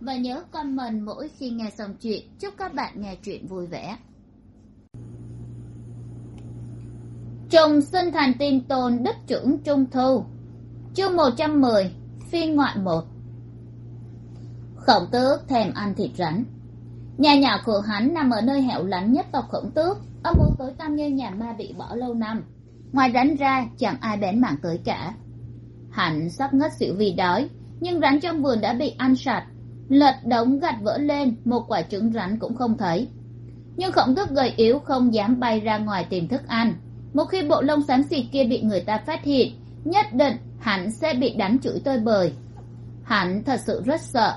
và nhớ comment mỗi khi nghe xong chuyện. Chúc các bạn nghe chuyện vui vẻ. Trùng sinh thành tin tôn đất trưởng trung thu. Chương một trăm mười, phiên ngoại một. Khổng tước thèm ăn thịt rắn. Nhà nhỏ của hắn nằm ở nơi hẻo lánh nhất tộc khổng tước. Âm mưu tối tăm như nhà ma bị bỏ lâu năm. Ngoài rắn ra, chẳng ai bén mảng tới cả. Hắn sắp ngất xỉu vì đói, nhưng rắn trong vườn đã bị ăn sạch lật đống gạch vỡ lên, một quả trứng rắn cũng không thấy. Nhưng khổng tước gầy yếu không dám bay ra ngoài tìm thức ăn. Một khi bộ lông xám xịt kia bị người ta phát hiện, nhất định hắn sẽ bị đánh chửi tơi bời. Hắn thật sự rất sợ.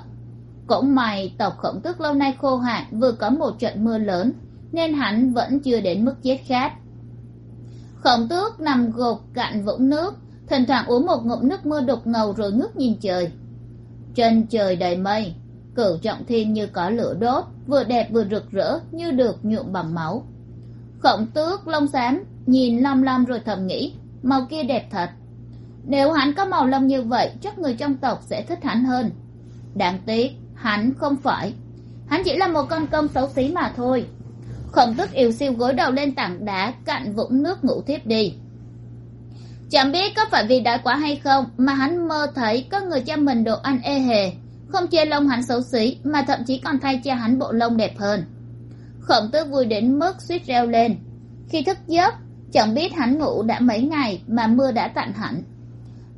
Cũng may tộc khổng tước lâu nay khô hạn, vừa có một trận mưa lớn, nên hắn vẫn chưa đến mức chết khát khổng tước nằm gục cạnh vũng nước, thỉnh thoảng uống một ngụm nước mưa đục ngầu rồi ngước nhìn trời. Trên trời đầy mây cửu trọng thiên như có lửa đốt, vừa đẹp vừa rực rỡ như được nhuộm bằng máu. Khổng tước lông xám nhìn lom lom rồi thầm nghĩ, màu kia đẹp thật. Nếu hắn có màu lông như vậy, chắc người trong tộc sẽ thích hắn hơn. Đáng tiếc, hắn không phải. Hắn chỉ là một con công xấu xí mà thôi. Khổng tước yêu siêu gối đầu lên tảng đá, cạn vũng nước ngủ thiếp đi. Chẳng biết có phải vì đã quá hay không mà hắn mơ thấy có người cho mình đồ ăn ê hề không che lông hắn xấu xí, mà thậm chí còn thay cho hắn bộ lông đẹp hơn. Khổng tước vui đến mức suýt reo lên. Khi thức giấc, chẳng biết hắn ngủ đã mấy ngày mà mưa đã tạnh hẳn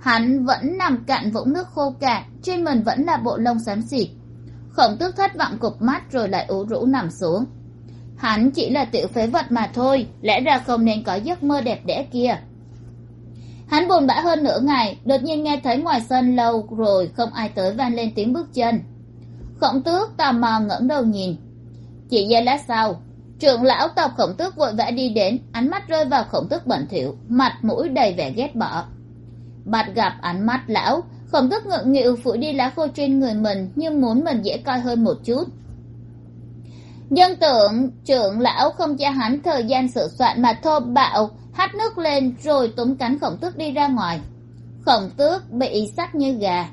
hắn vẫn nằm cạnh vũng nước khô cạn, trên mình vẫn là bộ lông xám xịt. Khổng tước thất vọng cụp mắt rồi lại ủ rũ nằm xuống. Hắn chỉ là tiểu phế vật mà thôi, lẽ ra không nên có giấc mơ đẹp đẽ kia hắn buồn bã hơn nửa ngày, đột nhiên nghe thấy ngoài sân lâu rồi không ai tới van lên tiếng bước chân. Khổng tước tò mò ngẩng đầu nhìn. Chỉ giây lát sau trưởng lão tộc khổng tước vội vã đi đến, ánh mắt rơi vào khổng tước bẩn thỉu, mặt mũi đầy vẻ ghét bỏ. Bạt gặp ánh mắt lão, khổng tước ngượng nghịu phủi đi lá khô trên người mình nhưng muốn mình dễ coi hơn một chút. Dân tưởng trưởng lão không cho hắn thời gian sửa soạn mà thô bạo hắt nước lên rồi túm cánh khổng tước đi ra ngoài. Khổng tước bị sắc như gà.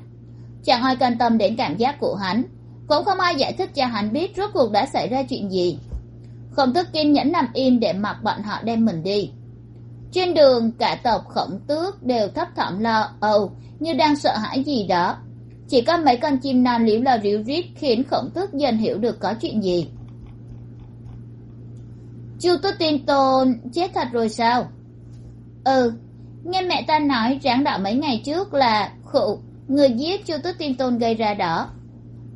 Chẳng ai quan tâm đến cảm giác của hắn. Cũng không ai giải thích cho hắn biết rốt cuộc đã xảy ra chuyện gì. Khổng tước kiên nhẫn nằm im để mặc bọn họ đem mình đi. Trên đường, cả tộc khổng tước đều thấp thỏm lo âu như đang sợ hãi gì đó. Chỉ có mấy con chim non liễu lo ríu rít khiến khổng tước dần hiểu được có chuyện gì chu tước tin tôn chết thật rồi sao? Ừ nghe mẹ ta nói ráng đạo mấy ngày trước là khụ, người giết chu tước tin tôn gây ra đó.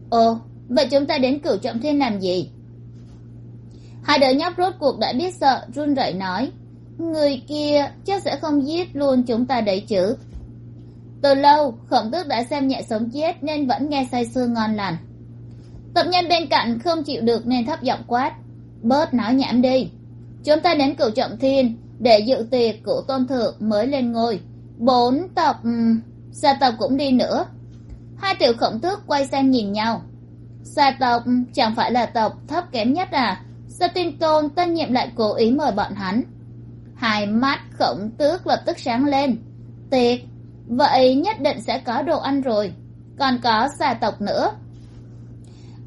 Ồ, vậy chúng ta đến cửu trọng thiên làm gì? Hai đứa nhóc rốt cuộc đã biết sợ, run rẩy nói, người kia chắc sẽ không giết luôn chúng ta đấy chứ. Từ lâu, khổng tước đã xem nhẹ sống chết nên vẫn nghe say sưa ngon lành. Tập nhân bên cạnh không chịu được nên thấp giọng quát, bớt nói nhảm đi chúng ta đến cửu trọng thiên để dự tiệc cửu tôn thượng mới lên ngôi. Bốn tộc ừ, xa tộc cũng đi nữa. Hai tiểu khổng tước quay sang nhìn nhau. Xa tộc chẳng phải là tộc thấp kém nhất à? Sao tin tôn tân nhiệm lại cố ý mời bọn hắn? Hai mắt khổng tước lập tức sáng lên. Tiệc, vậy nhất định sẽ có đồ ăn rồi. Còn có xà tộc nữa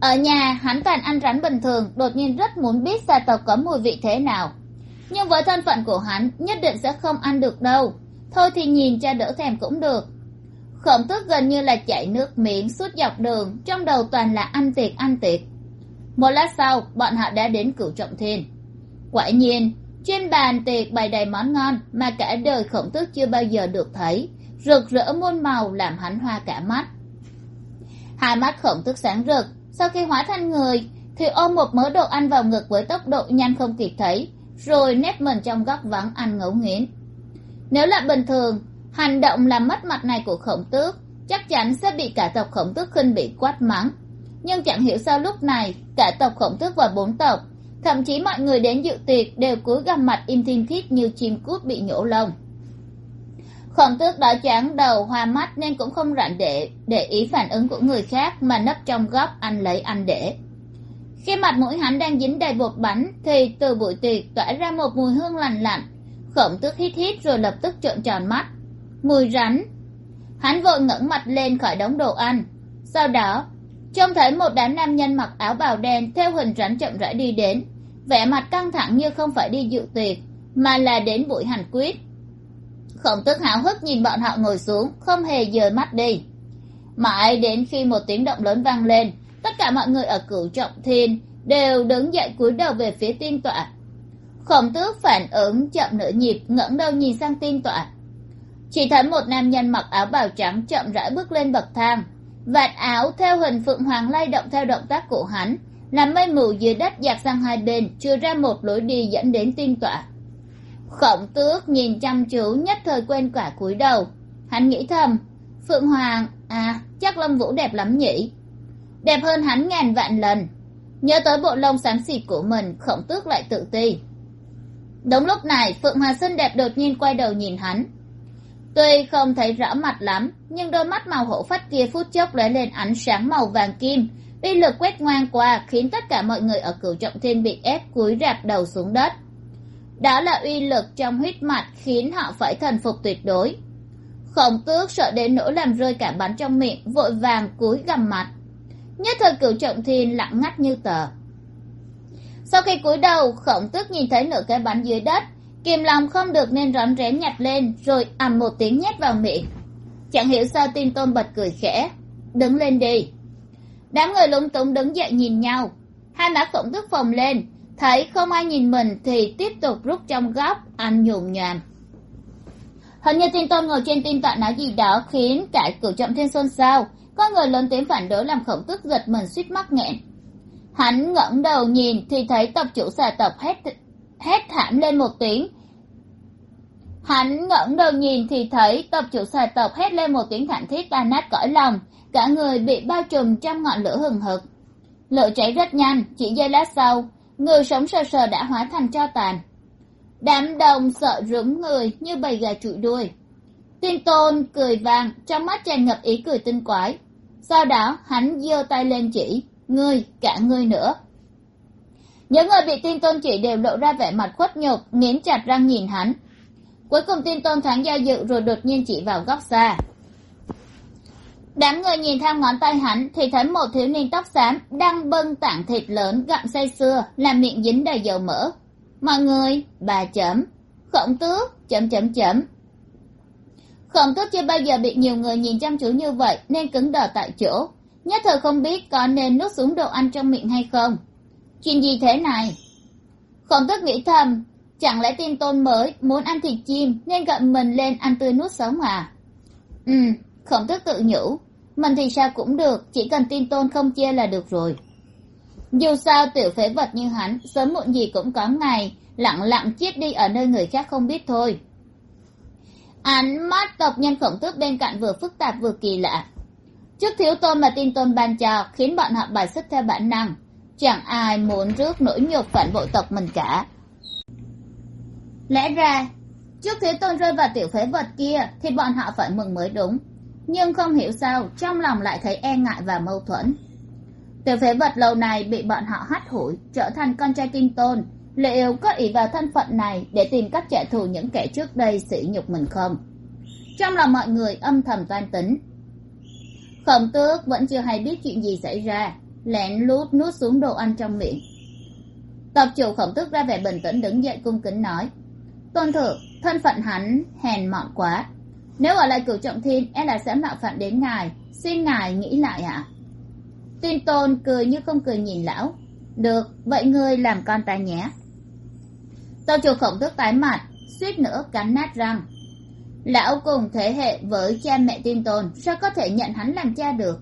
ở nhà, hắn toàn ăn rắn bình thường, đột nhiên rất muốn biết gia tộc có mùi vị thế nào. Nhưng với thân phận của hắn, nhất định sẽ không ăn được đâu. Thôi thì nhìn cho đỡ thèm cũng được. Khổng tước gần như là chảy nước miệng suốt dọc đường, trong đầu toàn là ăn tiệc ăn tiệc. Một lát sau, bọn họ đã đến cửu trọng thiên. Quả nhiên, trên bàn tiệc bày đầy món ngon mà cả đời khổng tước chưa bao giờ được thấy, rực rỡ muôn màu làm hắn hoa cả mắt. Hai mắt khổng tước sáng rực sau khi hóa thành người, thì ôm một mớ đồ ăn vào ngực với tốc độ nhanh không kịp thấy, rồi nép mình trong góc vắng ăn ngấu nghiến nếu là bình thường, hành động làm mất mặt này của khổng tước, chắc chắn sẽ bị cả tộc khổng tước khinh bị quát mắng. Nhưng chẳng hiểu sao lúc này, cả tộc khổng tước và bốn tộc, thậm chí mọi người đến dự tiệc đều cúi gằm mặt im thiên thít như chim cút bị nhổ lông khổng tước đã chán đầu hoa mắt nên cũng không rảnh để để ý phản ứng của người khác mà nấp trong góc ăn lấy ăn để. Khi mặt mũi hắn đang dính đầy bột bánh, thì từ bụi tiệc tỏa ra một mùi hương lành lạnh. Khổng tước hít hít rồi lập tức trợn tròn mắt. Mùi rắn. Hắn vội ngẩng mặt lên khỏi đống đồ ăn. Sau đó, trông thấy một đám nam nhân mặc áo bào đen theo hình rắn chậm rãi đi đến. Vẻ mặt căng thẳng như không phải đi dự tiệc, mà là đến buổi hành quyết khổng tước háo hức nhìn bọn họ ngồi xuống, không hề dời mắt đi. Mãi đến khi một tiếng động lớn vang lên, tất cả mọi người ở cửu trọng thiên đều đứng dậy cúi đầu về phía tiên tọa. Khổng tước phản ứng chậm nửa nhịp, ngẩng đầu nhìn sang tiên tọa. Chỉ thấy một nam nhân mặc áo bào trắng chậm rãi bước lên bậc thang, vạt áo theo hình phượng hoàng lay động theo động tác của hắn, làm mây mù dưới đất dạt sang hai bên, chưa ra một lối đi dẫn đến tiên tọa khổng tước nhìn chăm chú nhất thời quên cả cúi đầu. Hắn nghĩ thầm, phượng hoàng à chắc lâm vũ đẹp lắm nhỉ? Đẹp hơn hắn ngàn vạn lần. Nhớ tới bộ lông xám xịt của mình, khổng tước lại tự ti. Đúng lúc này, phượng hoàng xinh đẹp đột nhiên quay đầu nhìn hắn. Tuy không thấy rõ mặt lắm, nhưng đôi mắt màu hổ phách kia phút chốc lóe lên ánh sáng màu vàng kim. Uy lực quét ngoan qua khiến tất cả mọi người ở cửu trọng thiên bị ép cúi rạp đầu xuống đất đó là uy lực trong huyết mạch khiến họ phải thần phục tuyệt đối. Khổng tước sợ đến nỗi làm rơi cả bánh trong miệng, vội vàng cúi gằm mặt. Nhất thời cửu trọng thiên lặng ngắt như tờ. Sau khi cúi đầu, khổng tước nhìn thấy nửa cái bánh dưới đất. Kìm lòng không được nên rón rén nhặt lên, rồi ầm một tiếng nhét vào miệng. Chẳng hiểu sao tin tôn bật cười khẽ. Đứng lên đi. Đám người lúng túng đứng dậy nhìn nhau. Hai má khổng tước phồng lên thấy không ai nhìn mình thì tiếp tục rút trong góc, ăn nhùm nhàm hình như tin tôn ngồi trên tin tọa nói gì đó khiến cả cửu trọng thiên xôn xao. Có người lớn tiếng phản đối làm khổng tức giật mình suýt mắc nghẹn. Hắn ngẩng đầu nhìn thì thấy tộc chủ xà tộc hét hét thảm lên một tiếng. Hắn ngẩng đầu nhìn thì thấy tộc chủ xà tộc hét lên một tiếng thảm thiết tan nát cõi lòng. Cả người bị bao trùm trong ngọn lửa hừng hực. Lửa cháy rất nhanh, chỉ giây lát sau người sống sờ sờ đã hóa thành cho tàn. Đám đông sợ rúng người như bầy gà trụi đuôi. Tin tôn cười vàng, trong mắt tràn ngập ý cười tinh quái. Sau đó, hắn giơ tay lên chỉ, ngươi, cả ngươi nữa. Những người bị tin tôn chỉ đều lộ ra vẻ mặt khuất nhục, nghiến chặt răng nhìn hắn. Cuối cùng tin tôn thoáng do dự rồi đột nhiên chỉ vào góc xa đám người nhìn theo ngón tay hắn thì thấy một thiếu niên tóc xám đang bưng tảng thịt lớn gặm say sưa, làm miệng dính đầy dầu mỡ. Mọi người, bà chấm. Khổng tước, chấm chấm chấm. Khổng tước chưa bao giờ bị nhiều người nhìn chăm chú như vậy nên cứng đờ tại chỗ. Nhất thời không biết có nên nuốt xuống đồ ăn trong miệng hay không. Chuyện gì thế này? Khổng tước nghĩ thầm, chẳng lẽ tin tôn mới muốn ăn thịt chim nên gặm mình lên ăn tươi nuốt sống à? Ừ khổng tước tự nhủ mình thì sao cũng được, chỉ cần tin tôn không chia là được rồi. Dù sao, tiểu phế vật như hắn, sớm muộn gì cũng có ngày, lặng lặng chết đi ở nơi người khác không biết thôi. Ánh mắt tộc nhân khổng tước bên cạnh vừa phức tạp vừa kỳ lạ. Trước thiếu tôn mà tin tôn ban cho, khiến bọn họ bài xích theo bản năng. Chẳng ai muốn rước nỗi nhục phản bội tộc mình cả. Lẽ ra trước thiếu tôn rơi vào tiểu phế vật kia, thì bọn họ phải mừng mới đúng nhưng không hiểu sao, trong lòng lại thấy e ngại và mâu thuẫn. Tiểu phế vật lâu này bị bọn họ hắt hủi, trở thành con trai kinh tôn. Liệu có ý vào thân phận này để tìm cách trả thù những kẻ trước đây sỉ nhục mình không? Trong lòng mọi người âm thầm toan tính. Khổng tước vẫn chưa hay biết chuyện gì xảy ra, lén lút nuốt xuống đồ ăn trong miệng. Tộc chủ khổng tước ra vẻ bình tĩnh đứng dậy cung kính nói, tôn thượng, thân phận hắn hèn mọn quá nếu ở lại cửu trọng thiên e là sẽ mạo phạm đến ngài. Xin ngài nghĩ lại ạ. À? tuyên tôn cười như không cười nhìn lão. Được, vậy ngươi làm con ta nhé. Tàu chủ khổng tước tái mặt, suýt nữa cắn nát răng. Lão cùng thế hệ với cha mẹ tuyên tôn, sao có thể nhận hắn làm cha được?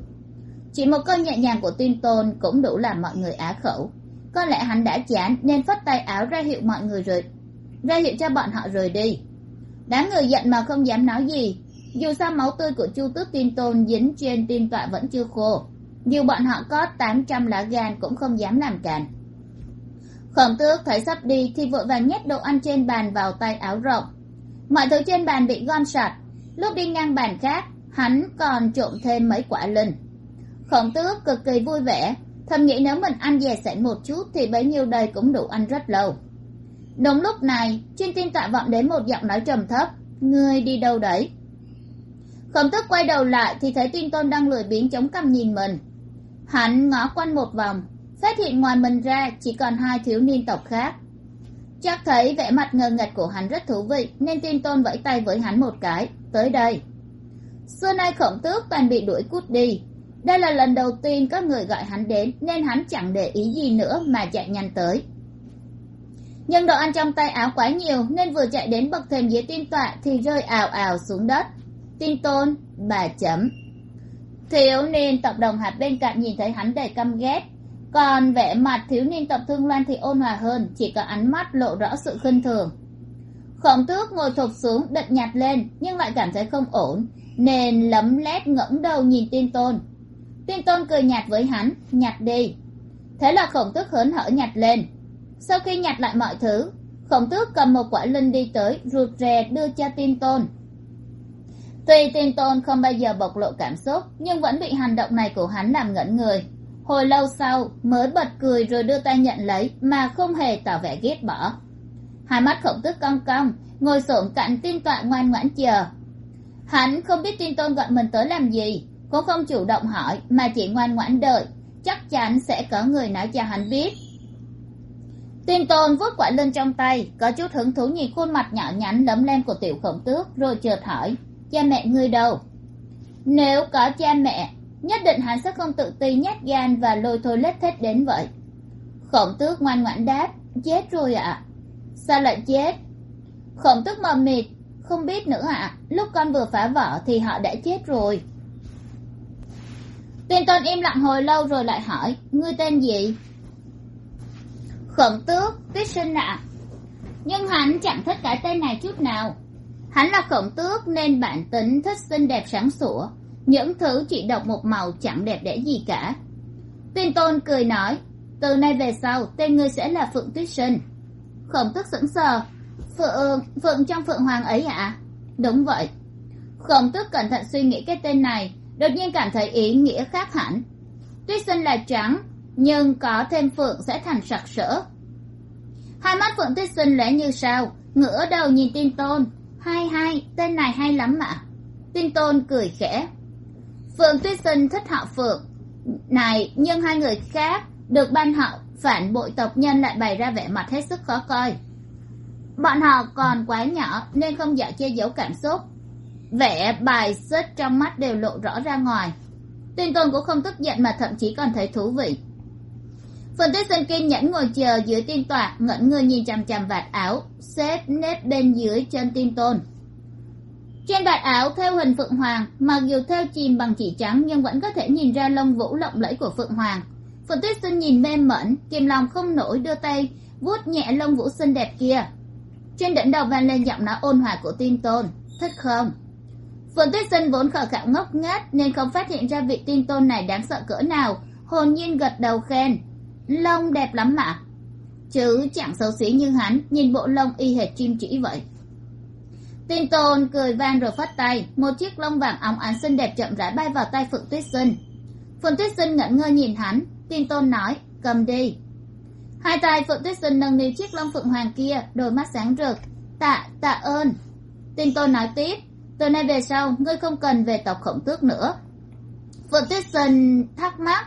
Chỉ một câu nhẹ nhàng của tuyên tôn cũng đủ làm mọi người á khẩu. Có lẽ hắn đã chán, nên phất tay áo ra hiệu mọi người rời ra hiệu cho bọn họ rời đi đám người giận mà không dám nói gì. Dù sao máu tươi của chu tước tin tôn dính trên tin tọa vẫn chưa khô. Dù bọn họ có tám trăm lá gan cũng không dám làm cản khổng tước thấy sắp đi thì vội vàng nhét đồ ăn trên bàn vào tay áo rộng. Mọi thứ trên bàn bị gom sạch. Lúc đi ngang bàn khác, hắn còn trộm thêm mấy quả linh. Khổng tước cực kỳ vui vẻ, thầm nghĩ nếu mình ăn dè sẻn một chút thì bấy nhiêu đây cũng đủ ăn rất lâu đúng lúc này trên tin tạ vọng đến một giọng nói trầm thấp. Ngươi đi đâu đấy? Khổng tước quay đầu lại thì thấy tin tôn đang lười biếng chống cằm nhìn mình. Hắn ngó quanh một vòng, phát hiện ngoài mình ra chỉ còn hai thiếu niên tộc khác. Chắc thấy vẻ mặt ngờ ngạch của hắn rất thú vị, nên tin tôn vẫy tay với hắn một cái. Tới đây. Xưa nay khổng tước toàn bị đuổi cút đi. Đây là lần đầu tiên các người gọi hắn đến, nên hắn chẳng để ý gì nữa mà chạy nhanh tới nhưng đồ ăn trong tay áo quá nhiều nên vừa chạy đến bậc thềm dưới tin tọa thì rơi ào ào xuống đất. Tin tôn, bà chấm. Thiếu niên tập đồng hạt bên cạnh nhìn thấy hắn đầy căm ghét. Còn vẻ mặt thiếu niên tập thương loan thì ôn hòa hơn, chỉ có ánh mắt lộ rõ sự khinh thường. Khổng tước ngồi thụp xuống định nhặt lên, nhưng lại cảm thấy không ổn, nên lấm lét ngẩng đầu nhìn tiên tôn. Tiên tôn cười nhạt với hắn, nhặt đi. Thế là khổng tước hớn hở nhặt lên sau khi nhặt lại mọi thứ, khổng tước cầm một quả linh đi tới, rụt rè đưa cho tin tôn. Tuy tin tôn không bao giờ bộc lộ cảm xúc, nhưng vẫn bị hành động này của hắn làm ngẩn người. Hồi lâu sau mới bật cười rồi đưa tay nhận lấy, mà không hề tỏ vẻ ghét bỏ. Hai mắt khổng tước cong cong, ngồi s cạnh tin tọa ngoan ngoãn chờ. Hắn không biết tin tôn gọi mình tới làm gì, cũng không chủ động hỏi, mà chỉ ngoan ngoãn đợi. Chắc chắn sẽ có người nói cho hắn biết tiên tôn vuốt quả lưng trong tay, có chút hứng thú nhìn khuôn mặt nhỏ nhắn lấm lem của tiểu khổng tước, rồi chợt hỏi, cha mẹ ngươi đâu nếu có cha mẹ, nhất định hắn sẽ không tự ti nhát gan và lôi thôi lết thết đến vậy khổng tước ngoan ngoãn đáp, chết rồi ạ à? sao lại chết khổng tước mờ mịt, không biết nữa ạ à? lúc con vừa phá vỡ thì họ đã chết rồi tuyên tôn im lặng hồi lâu rồi lại hỏi, ngươi tên gì khổng tước, tuyết sinh ạ. Nhưng hắn chẳng thích cái tên này chút nào. Hắn là khổng tước nên bản tính thích xinh đẹp sáng sủa. Những thứ chỉ độc một màu chẳng đẹp đẽ gì cả. Tuyên tôn cười nói, từ nay về sau, tên ngươi sẽ là phượng tuyết sinh khổng tước sững sờ. Phượng phượng trong phượng hoàng ấy ạ? À? đúng vậy. Khổng tước cẩn thận suy nghĩ cái tên này, đột nhiên cảm thấy ý nghĩa khác hẳn. Tuyết sinh là trắng nhưng có thêm phượng sẽ thành sặc sỡ. Hai mắt phượng tuyết sinh lóe như sao, ngửa đầu nhìn tin tôn. Hai hai, tên này hay lắm ạ. Tin tôn cười khẽ. Phượng tuyết sinh thích họ phượng. Này, nhưng hai người khác được ban họ phản bội tộc nhân lại bày ra vẻ mặt hết sức khó coi. Bọn họ còn quá nhỏ nên không dạo che giấu cảm xúc. Vẻ bài xích trong mắt đều lộ rõ ra ngoài. Tin tôn cũng không tức giận mà thậm chí còn thấy thú vị phần tuyết sinh kiên nhẫn ngồi chờ dưới tiên tọa, ngẩn người nhìn chằm chằm vạt áo, xếp nếp bên dưới chân tiên tôn. Trên vạt áo theo hình phượng hoàng, mặc dù theo chìm bằng chỉ trắng nhưng vẫn có thể nhìn ra lông vũ lộng lẫy của phượng hoàng. Phượng tuyết sinh nhìn mê mẩn kìm lòng không nổi đưa tay, vuốt nhẹ lông vũ xinh đẹp kia. Trên đỉnh đầu vang lên giọng nói ôn hòa của tiên tôn, thích không? Phượng tuyết sinh vốn khờ khạo ngốc nghếch nên không phát hiện ra vị tiên tôn này đáng sợ cỡ nào, hồn nhiên gật đầu khen lông đẹp lắm mà chứ chẳng xấu xí như hắn, nhìn bộ lông y hệt chim chỉ vậy. Tin tôn cười vang rồi phát tay, một chiếc lông vàng óng ánh xinh đẹp chậm rãi bay vào tay phượng tuyết sinh phượng tuyết sinh ngẩn ngơ nhìn hắn, tin tôn nói, cầm đi. Hai tay phượng tuyết sinh nâng niu chiếc lông phượng hoàng kia, đôi mắt sáng rực. Tạ tạ ơn. Tin tôn nói tiếp, từ nay về sau, ngươi không cần về tộc khổng tước nữa. Phượng tuyết sinh thắc mắc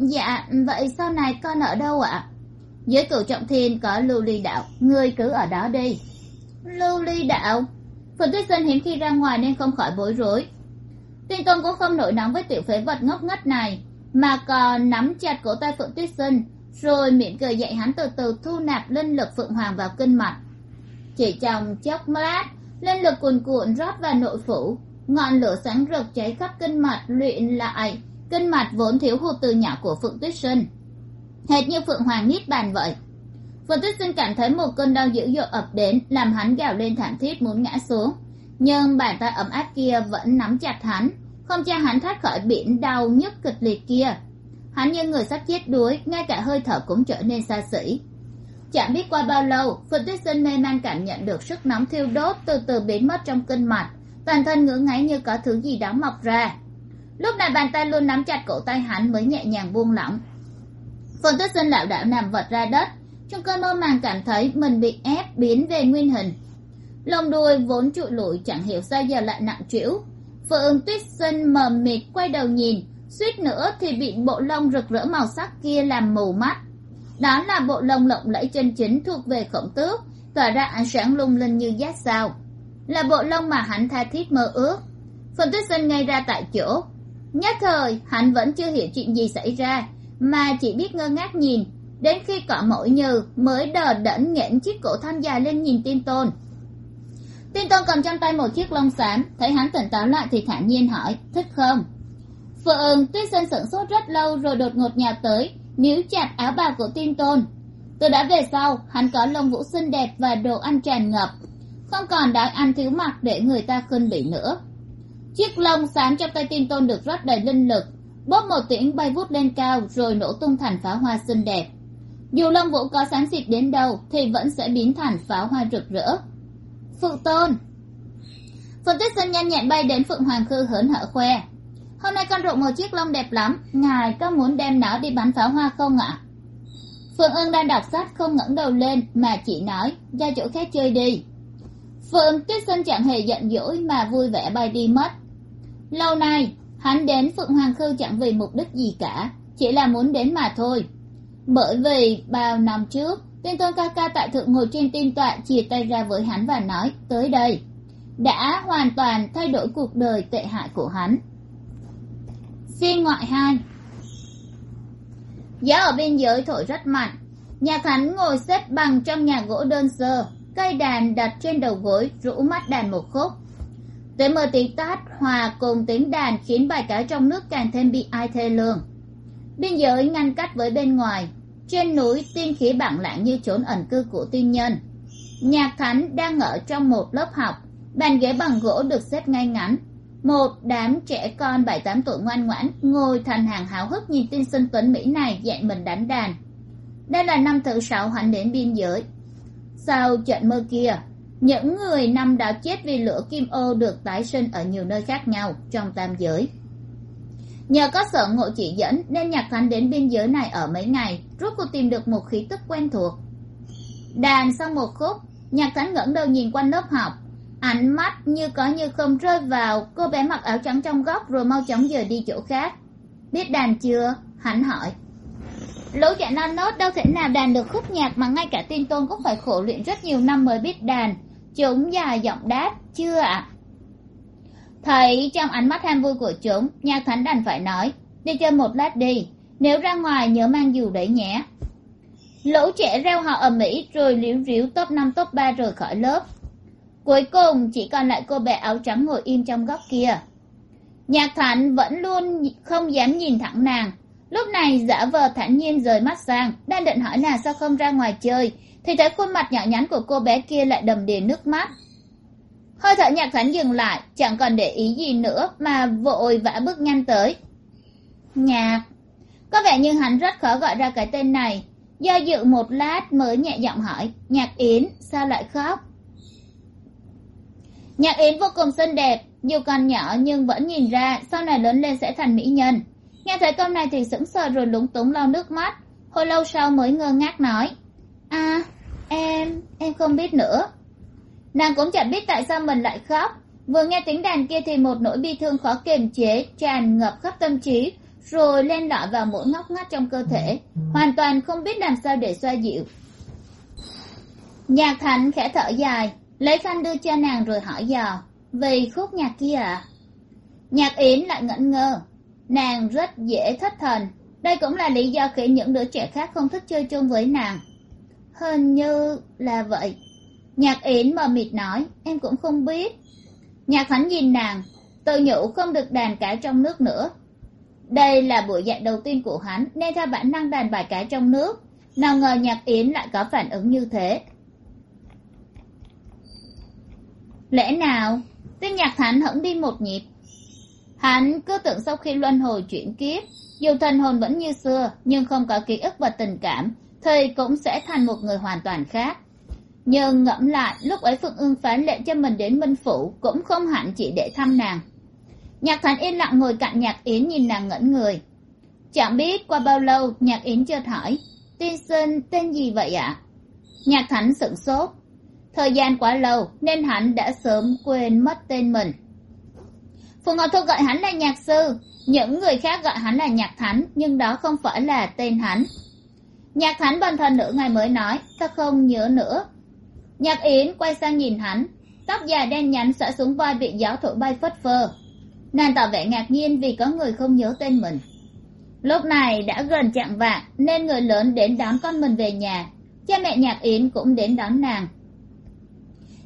dạ vậy sau này con ở đâu ạ? Dưới cửu trọng thiên có lưu ly đạo, ngươi cứ ở đó đi. Lưu ly đạo? Phượng tuyết sơn hiếm khi ra ngoài nên không khỏi bối rối. Tiên tôn cũng không nổi nóng với tiểu phế vật ngốc nghếch này, mà còn nắm chặt cổ tay phượng tuyết sơn, rồi miệng cười dạy hắn từ từ thu nạp linh lực phượng hoàng vào kinh mạch. Chỉ trong chốc lát, linh lực cuồn cuộn rót vào nội phủ, ngọn lửa sáng rực cháy khắp kinh mạch, luyện lại kinh mạch vốn thiếu hụt từ nhỏ của phượng tuyết sinh hệt như phượng hoàng niết bàn vậy. Phượng tuyết sinh cảm thấy một cơn đau dữ dội ập đến, làm hắn gào lên thảm thiết muốn ngã xuống. Nhưng bàn tay ấm áp kia vẫn nắm chặt hắn, không cho hắn thoát khỏi biển đau nhức kịch liệt kia. Hắn như người sắp chết đuối, ngay cả hơi thở cũng trở nên xa xỉ. Chẳng biết qua bao lâu, phượng tuyết sinh mê man cảm nhận được sức nóng thiêu đốt từ từ biến mất trong kinh mạch, toàn thân ngưỡng ngáy như có thứ gì đó mọc ra lúc này bàn tay luôn nắm chặt cổ tay hắn mới nhẹ nhàng buông lỏng. Phần tuyết sinh lảo đảo nằm vật ra đất. Trong cơn mơ màng cảm thấy mình bị ép biến về nguyên hình. Lông đuôi vốn trụi lủi chẳng hiểu sao giờ lại nặng trĩu. Phượng tuyết sinh mờ mịt quay đầu nhìn, suýt nữa thì bị bộ lông rực rỡ màu sắc kia làm mù mắt. Đó là bộ lông lộng lẫy chân chính thuộc về khổng tước, tỏa ra ánh sáng lung linh như giác sao. Là bộ lông mà hắn tha thiết mơ ước. Phần tuyết sinh ngay ra tại chỗ nhất thời, hắn vẫn chưa hiểu chuyện gì xảy ra, mà chỉ biết ngơ ngác nhìn. Đến khi cỏ mỏi nhừ mới đờ đẫn nghển chiếc cổ thon dài lên nhìn tiên tôn. Tiên tôn cầm trong tay một chiếc lông xám, thấy hắn tỉnh táo lại thì thản nhiên hỏi, thích không? Phượng tuyết sơn sửng sốt rất lâu rồi đột ngột nhào tới, níu chặt áo bào của tiên tôn. Từ đã về sau, hắn có lông vũ xinh đẹp và đồ ăn tràn ngập. Không còn đói ăn thiếu mặc để người ta khinh bỉ nữa chiếc lông xám trong tay tiên tôn được rót đầy linh lực, bóp một tiếng bay vút lên cao rồi nổ tung thành pháo hoa xinh đẹp. Dù lông vũ có xám xịt đến đâu thì vẫn sẽ biến thành pháo hoa rực rỡ. Phụ tôn. Phượng tuyết sinh nhanh nhẹn bay đến phượng hoàng khư hớn hở khoe. Hôm nay con rụng một chiếc lông đẹp lắm, ngài có muốn đem nó đi bắn pháo hoa không ạ? Phượng ương đang đọc sách không ngẩng đầu lên mà chỉ nói, ra chỗ khác chơi đi. Phượng tuyết sinh chẳng hề giận dỗi mà vui vẻ bay đi mất lâu nay, hắn đến phượng hoàng khư chẳng vì mục đích gì cả, chỉ là muốn đến mà thôi. Bởi vì bao năm trước, tên tôn ca ca tại thượng ngồi trên tiên tọa chia tay ra với hắn và nói, tới đây. Đã hoàn toàn thay đổi cuộc đời tệ hại của hắn. Phiên ngoại hai. Gió ở biên giới thổi rất mạnh. Nhà hắn ngồi xếp bằng trong nhà gỗ đơn sơ, cây đàn đặt trên đầu gối, rũ mắt đàn một khúc tiếng mơ tiếng tát, hòa cùng tiếng đàn khiến bài cá trong nước càng thêm bị ai thê lương. Biên giới ngăn cách với bên ngoài, trên núi tiên khí bảng lạng như trốn ẩn cư của tiên nhân. Nhạc thánh đang ở trong một lớp học, bàn ghế bằng gỗ được xếp ngay ngắn. Một đám trẻ con bảy tám tuổi ngoan ngoãn ngồi thành hàng háo hức nhìn tiên sinh tuấn mỹ này dạy mình đánh đàn. Đây là năm thứ sáu hắn đến biên giới. Sau trận mơ kia những người năm đã chết vì lửa kim ô được tái sinh ở nhiều nơi khác nhau trong tam giới. Nhờ có sở ngộ chỉ dẫn nên nhạc thánh đến biên giới này ở mấy ngày, rốt cuộc tìm được một khí tức quen thuộc. Đàn sau một khúc, nhạc thánh ngẩng đầu nhìn quanh lớp học. Ánh mắt như có như không rơi vào cô bé mặc áo trắng trong góc rồi mau chóng giờ đi chỗ khác. Biết đàn chưa? Hắn hỏi. Lũ trẻ non nốt đâu thể nào đàn được khúc nhạc mà ngay cả tiên tôn cũng phải khổ luyện rất nhiều năm mới biết đàn chúng dài giọng đáp, chưa ạ. Thấy trong ánh mắt ham vui của chúng nhạc thánh đành phải nói, đi chơi một lát đi, nếu ra ngoài nhớ mang dù đấy nhé. Lũ trẻ reo họ ở mỹ rồi liễu ríu top năm, top ba rời khỏi lớp. Cuối cùng, chỉ còn lại cô bé áo trắng ngồi im trong góc kia. Nhạc thản vẫn luôn không dám nhìn thẳng nàng. Lúc này giả vờ thản nhiên rời mắt sang, đang định hỏi là sao không ra ngoài chơi thì thấy khuôn mặt nhỏ nhắn của cô bé kia lại đầm đìa nước mắt. Hơi thở nhạc thánh dừng lại, chẳng còn để ý gì nữa mà vội vã bước nhanh tới. Nhạc có vẻ như hắn rất khó gọi ra cái tên này. Do dự một lát mới nhẹ giọng hỏi, nhạc yến, sao lại khóc? Nhạc yến vô cùng xinh đẹp, dù còn nhỏ nhưng vẫn nhìn ra sau này lớn lên sẽ thành mỹ nhân. Nghe thấy câu này thì sững sờ rồi lúng túng lau nước mắt. Hồi lâu sau mới ngơ ngác nói à em em không biết nữa. Nàng cũng chẳng biết tại sao mình lại khóc. Vừa nghe tiếng đàn kia thì một nỗi bi thương khó kiềm chế tràn ngập khắp tâm trí, rồi len lỏi vào mỗi ngóc ngách trong cơ thể. Hoàn toàn không biết làm sao để xoa dịu. Nhạc thành khẽ thở dài, lấy khăn đưa cho nàng rồi hỏi dò, vì khúc nhạc kia à nhạc yến lại ngẩn ngơ. Nàng rất dễ thất thần. Đây cũng là lý do khiến những đứa trẻ khác không thích chơi chung với nàng hình như là vậy. Nhạc yến mờ mịt nói, em cũng không biết. Nhạc khánh nhìn nàng, tự nhủ không được đàn cả trong nước nữa. Đây là buổi dạy đầu tiên của hắn, nên theo bản năng đàn bài cá trong nước. Nào ngờ nhạc yến lại có phản ứng như thế. Lẽ nào, tên nhạc thánh hững đi một nhịp? Hắn cứ tưởng sau khi luân hồi chuyển kiếp, dù thần hồn vẫn như xưa, nhưng không có ký ức và tình cảm thì cũng sẽ thành một người hoàn toàn khác. Nhưng ngẫm lại, lúc ấy phượng ương phán lệnh cho mình đến minh phủ cũng không hẳn chỉ để thăm nàng. Nhạc thánh yên lặng ngồi cạnh nhạc yến nhìn nàng ngẩn người. Chẳng biết qua bao lâu, nhạc yến chợt hỏi, tiên sinh, tên gì vậy ạ? Nhạc thánh sửng sốt. Thời gian quá lâu, nên hắn đã sớm quên mất tên mình. Phù ngọc thu gọi hắn là nhạc sư. Những người khác gọi hắn là nhạc thánh, nhưng đó không phải là tên hắn nhạc thánh bần thần nửa ngày mới nói, ta không nhớ nữa. Nhạc yến quay sang nhìn hắn, tóc dài đen nhánh xõa xuống vai bị gió thổi bay phất phơ. Nàng tỏ vẻ ngạc nhiên vì có người không nhớ tên mình. Lúc này đã gần chạng vạng, nên người lớn đến đón con mình về nhà. Cha mẹ nhạc yến cũng đến đón nàng.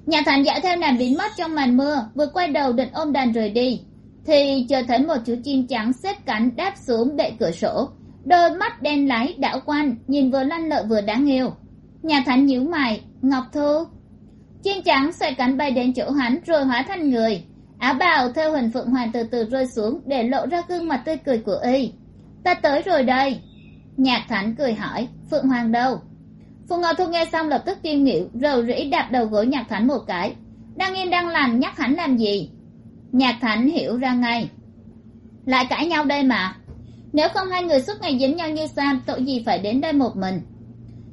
Nhà thành dõi theo nàng biến mất trong màn mưa, vừa quay đầu định ôm đàn rời đi. Thì chờ thấy một chú chim trắng xếp cánh đáp xuống bệ cửa sổ đôi mắt đen láy đảo quanh, nhìn vừa lanh lợi vừa đáng yêu. Nhà thánh nhíu mày, ngọc thu, chiên trắng xoay cánh bay đến chỗ hắn rồi hóa thành người. Áo bào theo hình phượng hoàng từ từ rơi xuống để lộ ra gương mặt tươi cười của y. Ta tới rồi đây. Nhạc thánh cười hỏi, phượng hoàng đâu? Phù ngọc thu nghe xong lập tức kiêm nghịu rầu rĩ đạp đầu gối nhạc thánh một cái. Đang yên đang lành, nhắc hắn làm gì? Nhạc thánh hiểu ra ngay. Lại cãi nhau đây mà nếu không hai người suốt ngày dính nhau như sam tội gì phải đến đây một mình?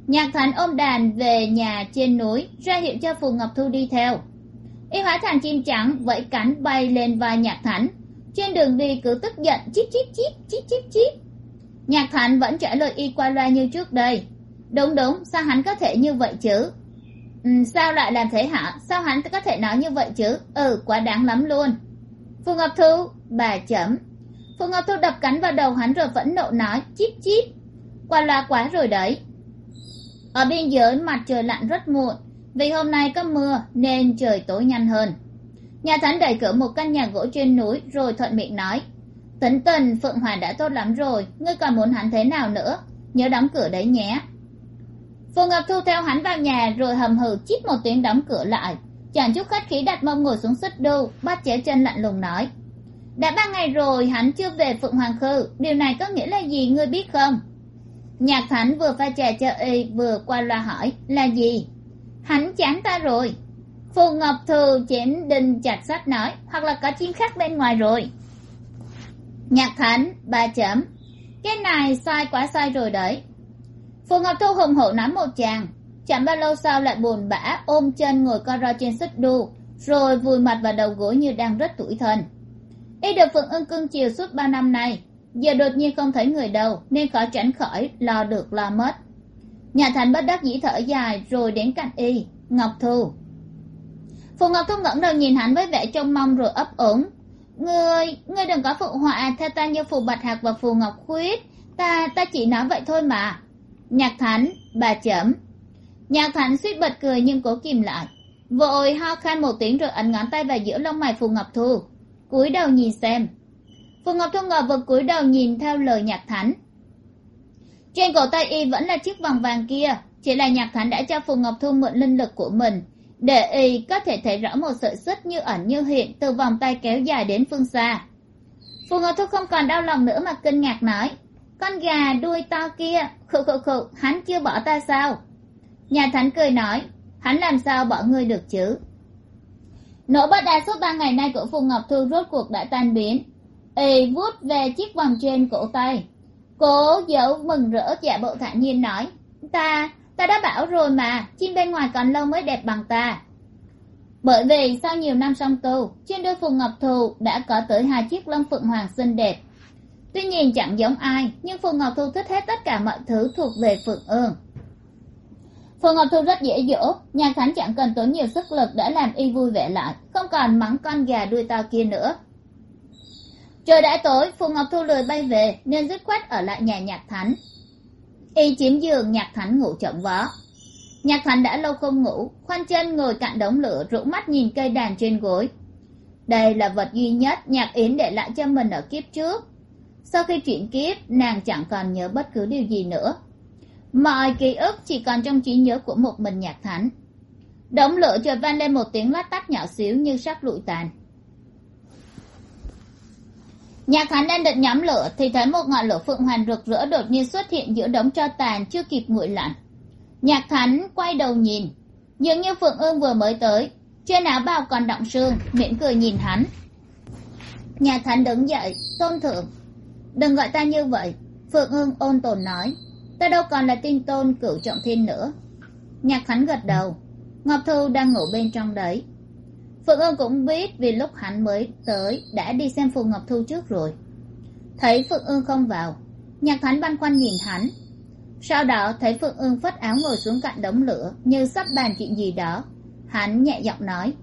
Nhạc thánh ôm đàn về nhà trên núi ra hiệu cho phù ngọc thu đi theo. Y hóa thành chim trắng vẫy cánh bay lên vai nhạc thánh. Trên đường đi cứ tức giận chít chít chít chít chít chít. Nhạc thánh vẫn trả lời y qua loa như trước đây. Đúng đúng sao hắn có thể như vậy chứ? Ừ, sao lại làm thế hả? Sao hắn có thể nói như vậy chứ? Ừ quá đáng lắm luôn. Phù ngọc thu bà chấm phù ngọc thu đập cánh vào đầu hắn rồi vẫn nộ nói chip chip, qua loa quá rồi đấy. Ở biên giới mặt trời lặn rất muộn vì hôm nay có mưa nên trời tối nhanh hơn. Nhà thánh đẩy cửa một căn nhà gỗ trên núi rồi thuận miệng nói tính tình phượng hoàng đã tốt lắm rồi ngươi còn muốn hắn thế nào nữa? Nhớ đóng cửa đấy nhé. Phù ngọc thu theo hắn vào nhà rồi hầm hừ chít một tiếng đóng cửa lại. Chẳng chút khách khí đặt mông ngồi xuống xích đu bắt chéo chân lạnh lùng nói đã ba ngày rồi hắn chưa về phượng hoàng khư. Điều này có nghĩa là gì, ngươi biết không? Nhạc thánh vừa pha trà cho y, vừa qua loa hỏi, là gì? Hắn chán ta rồi. Phù ngọc thư chém đinh chặt sắt nói, hoặc là có chuyện khác bên ngoài rồi. Nhạc thánh, ba chấm. Cái này sai quá sai rồi đấy. Phù ngọc thu hùng hổ nói một chàng. Chẳng bao lâu sau lại buồn bã, ôm chân ngồi co ro trên xích đu, rồi vùi mặt vào đầu gối như đang rất tủi thân y được phượng ưng cưng chiều suốt ba năm nay. Giờ đột nhiên không thấy người đâu, nên khó tránh khỏi, lo được lo mất. Nhà thành bất đắc dĩ thở dài, rồi đến cạnh y, ngọc thu. Phù ngọc thu ngẩng đầu nhìn hắn với vẻ trông mong rồi ấp ủng ngươi ngươi đừng có phụ họa theo ta như phù bạch hạc và phù ngọc khuyết. Ta ta chỉ nói vậy thôi mà. Nhạc thánh, bà chấm. Nhạc thánh suýt bật cười nhưng cố kìm lại. Vội ho khan một tiếng rồi ấn ngón tay vào giữa lông mày phù ngọc thu cúi đầu nhìn xem. Phù ngọc thu ngờ vực cúi đầu nhìn theo lời nhạc thánh. Trên cổ tay y vẫn là chiếc vòng vàng kia, chỉ là nhạc thánh đã cho phù ngọc thu mượn linh lực của mình, để y có thể thấy rõ một sợi xích như ẩn như hiện từ vòng tay kéo dài đến phương xa. Phù ngọc thu không còn đau lòng nữa mà kinh ngạc nói, con gà đuôi to kia, khụ khụ khụ, hắn chưa bỏ ta sao? Nhà thánh cười nói, hắn làm sao bỏ ngươi được chứ? Nỗi bất an suốt ba ngày nay của phù ngọc Thư rốt cuộc đã tan biến. Y vuốt về chiếc vòng trên cổ tay. Cố giấu mừng rỡ giả bộ thản nhiên nói, ta ta đã bảo rồi mà, chim bên ngoài còn lâu mới đẹp bằng ta. Bởi vì sau nhiều năm song tu, trên đôi phù ngọc thù đã có tới hai chiếc lông phượng hoàng xinh đẹp. Tuy nhiên chẳng giống ai, nhưng phù ngọc thu thích hết tất cả mọi thứ thuộc về phượng ương phù ngọc thu rất dễ dỗ. Nhà khánh chẳng cần tốn nhiều sức lực đã làm y vui vẻ lại, không còn mắng con gà đuôi to kia nữa. Trời đã tối phù ngọc thu lười bay về, nên dứt khoát ở lại nhà nhạc thánh. Y chiếm giường, nhạc thánh ngủ chậm vó. Nhạc thánh đã lâu không ngủ, khoanh chân ngồi cạnh đống lửa, rũ mắt nhìn cây đàn trên gối. Đây là vật duy nhất nhạc yến để lại cho mình ở kiếp trước. Sau khi chuyển kiếp, nàng chẳng còn nhớ bất cứ điều gì nữa mọi ký ức chỉ còn trong trí nhớ của một mình nhạc thánh. Đống lửa chợt vang lên một tiếng lát tắt nhỏ xíu như sắp lụi tàn. Nhạc thánh đang định nhóm lửa thì thấy một ngọn lửa phượng hoàng rực rỡ đột nhiên xuất hiện giữa đống tro tàn chưa kịp nguội lạnh. Nhạc thánh quay đầu nhìn, dường như phượng ương vừa mới tới. Trên áo bào còn động sương miệng cười nhìn hắn. Nhạc thánh đứng dậy, tôn thượng. Đừng gọi ta như vậy, phượng ương ôn tồn nói ta đâu còn là tin tôn cửu trọng thiên nữa. Nhạc thánh gật đầu. Ngọc thu đang ngủ bên trong đấy. Phượng ương cũng biết vì lúc hắn mới tới đã đi xem phù ngọc thu trước rồi. Thấy phượng ương không vào, nhạc thánh băn khoăn nhìn hắn. Sau đó thấy phượng ương phất áo ngồi xuống cạnh đống lửa như sắp bàn chuyện gì đó. Hắn nhẹ giọng nói,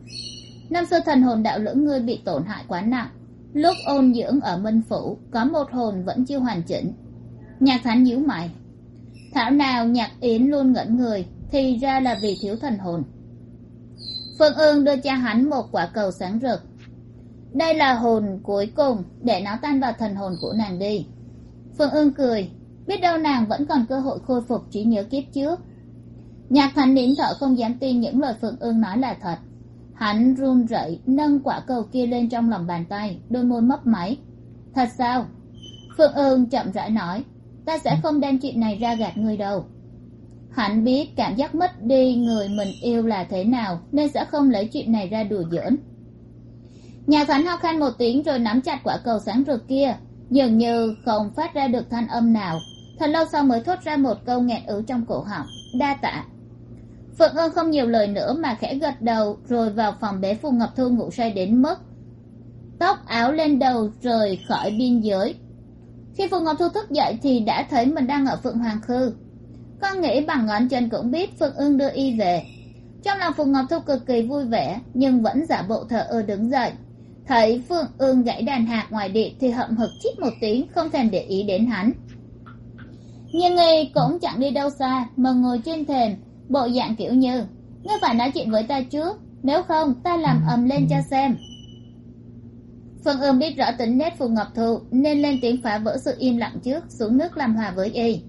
năm xưa thần hồn đạo lưỡng ngươi bị tổn hại quá nặng. Lúc ôn dưỡng ở minh phủ, có một hồn vẫn chưa hoàn chỉnh. Nhạc thánh nhíu mày thảo nào nhạc yến luôn ngẩn người, thì ra là vì thiếu thần hồn. Phương ương đưa cho hắn một quả cầu sáng rực. Đây là hồn cuối cùng để nó tan vào thần hồn của nàng đi. Phương ương cười, biết đâu nàng vẫn còn cơ hội khôi phục trí nhớ kiếp trước. Nhạc thánh nín thở không dám tin những lời phượng ương nói là thật. Hắn run rẩy, nâng quả cầu kia lên trong lòng bàn tay, đôi môi mấp máy. Thật sao? Phượng ương chậm rãi nói ta sẽ không đem chuyện này ra gạt ngươi đâu. Hắn biết cảm giác mất đi người mình yêu là thế nào, nên sẽ không lấy chuyện này ra đùa giỡn. Nhà thánh ho khan một tiếng rồi nắm chặt quả cầu sáng rực kia, dường như không phát ra được thanh âm nào. Thật lâu sau mới thốt ra một câu nghẹn ứ trong cổ họng, đa tạ. Phượng ương không nhiều lời nữa mà khẽ gật đầu, rồi vào phòng bế phù ngọc thu ngủ say đến mức tóc áo lên đầu rời khỏi biên giới khi phù ngọc thu thức dậy thì đã thấy mình đang ở phượng hoàng khư. Con nghĩ bằng ngón chân cũng biết phượng ương đưa y về. Trong lòng phù ngọc thu cực kỳ vui vẻ, nhưng vẫn giả bộ thờ ơ đứng dậy. Thấy phượng ương gãy đàn hạt ngoài điện thì hậm hực chít một tiếng, không thèm để ý đến hắn. Nhưng nghi cũng chẳng đi đâu xa, mà ngồi trên thềm, bộ dạng kiểu như, ngươi phải nói chuyện với ta trước, nếu không ta làm ầm lên cho xem phương ương biết rõ tính nét phù ngọc thu nên lên tiếng phá vỡ sự im lặng trước, xuống nước làm hòa với y.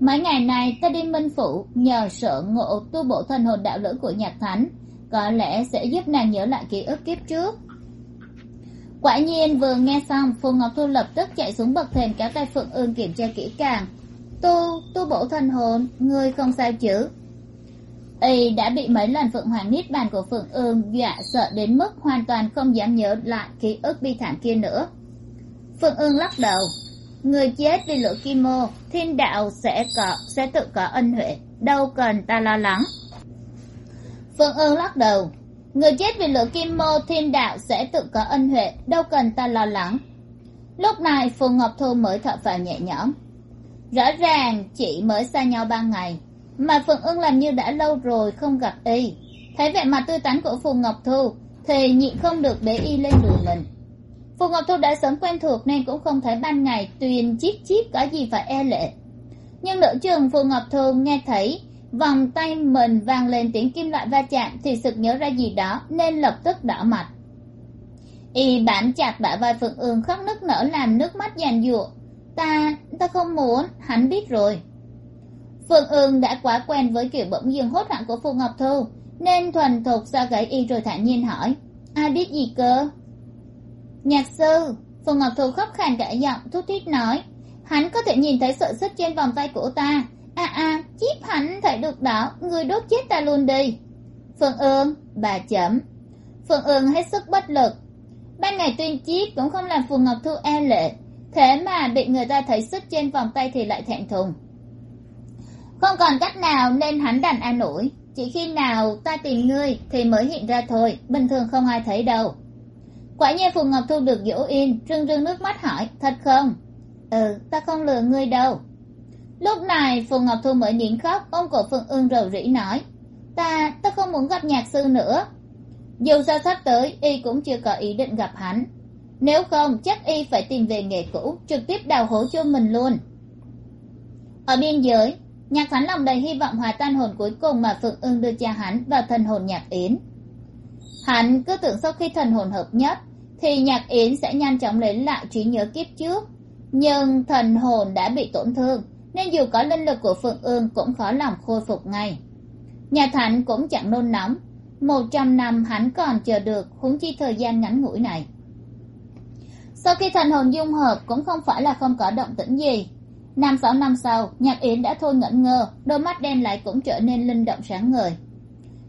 Mấy ngày này ta đi minh phủ, nhờ sợ ngộ tu bộ thần hồn đạo lữ của nhạc thánh. Có lẽ sẽ giúp nàng nhớ lại ký ức kiếp trước. Quả nhiên, vừa nghe xong, phù ngọc thu lập tức chạy xuống bậc thềm kéo tay phượng ương kiểm tra kỹ càng. Tu tu bổ thần hồn ngươi không sao chứ? Y đã bị mấy lần phượng hoàng niết bàn của phượng ương, dọa sợ đến mức hoàn toàn không dám nhớ lại ký ức bi thảm kia nữa. Phượng ương lắc đầu, người chết vì lửa kim mô, thiên đạo sẽ có, sẽ tự có ân huệ, đâu cần ta lo lắng. Phượng ương lắc đầu, người chết vì lửa kim mô, thiên đạo sẽ tự có ân huệ, đâu cần ta lo lắng. Lúc này phù ngọc thu mới thở phào nhẹ nhõm, rõ ràng, chỉ mới xa nhau ba ngày mà phượng ưng làm như đã lâu rồi không gặp y. Thấy vẻ mặt tươi tắn của phù ngọc thu, thì nhịn không được bế y lên đùi mình. Phù ngọc thu đã sớm quen thuộc nên cũng không thấy ban ngày tuyền chip chip có gì phải e lệ. Nhưng nửa trường phù ngọc thu nghe thấy, vòng tay mình vang lên tiếng kim loại va chạm thì sực nhớ ra gì đó nên lập tức đỏ mặt. Y bám chặt bả vai phượng ương khóc nức nở làm nước mắt giàn giụa. Ta ta không muốn, hắn biết rồi phương ương đã quá quen với kiểu bỗng dưng hốt hoảng của phù ngọc thu, nên thuần thục ra gãy y rồi thản nhiên hỏi ai biết gì cơ? Nhạc sư phù ngọc thu khóc khàn cả giọng, thút thít nói, hắn có thể nhìn thấy sợi xích trên vòng tay của ta. À à chíp hắn thấy được đó, người đốt chết ta luôn đi. Phương ương, bà chấm. Phương ương hết sức bất lực. Ban ngày tuyên chip cũng không làm phù ngọc thu e lệ, thế mà bị người ta thấy xích trên vòng tay thì lại thẹn thùng không còn cách nào nên hắn đành an ủi. Chỉ khi nào ta tìm ngươi thì mới hiện ra thôi, bình thường không ai thấy đâu. Quả nhiên phù ngọc thu được dỗ yên rưng rưng nước mắt hỏi, thật không? Ừ ta không lừa ngươi đâu. Lúc này phù ngọc thu mới nín khóc, ôm cổ phượng ương rầu rĩ nói, ta ta không muốn gặp nhạc sư nữa. Dù sao sắp tới, y cũng chưa có ý định gặp hắn. Nếu không, chắc y phải tìm về nghề cũ, trực tiếp đào hố cho mình luôn. Ở biên giới nhạc hắn lòng đầy hy vọng hòa tan hồn cuối cùng mà phượng ương đưa cha hắn vào thần hồn nhạc yến. Hắn cứ tưởng sau khi thần hồn hợp nhất, thì nhạc yến sẽ nhanh chóng lấy lại trí nhớ kiếp trước. Nhưng thần hồn đã bị tổn thương, nên dù có linh lực của phượng ương cũng khó lòng khôi phục ngay. Nhà thánh cũng chẳng nôn nóng. Một trăm năm hắn còn chờ được huống chi thời gian ngắn ngủi này. Sau khi thần hồn dung hợp cũng không phải là không có động tĩnh gì năm sáu năm sau nhạc yến đã thôi ngẩn ngơ đôi mắt đen lại cũng trở nên linh động sáng ngời.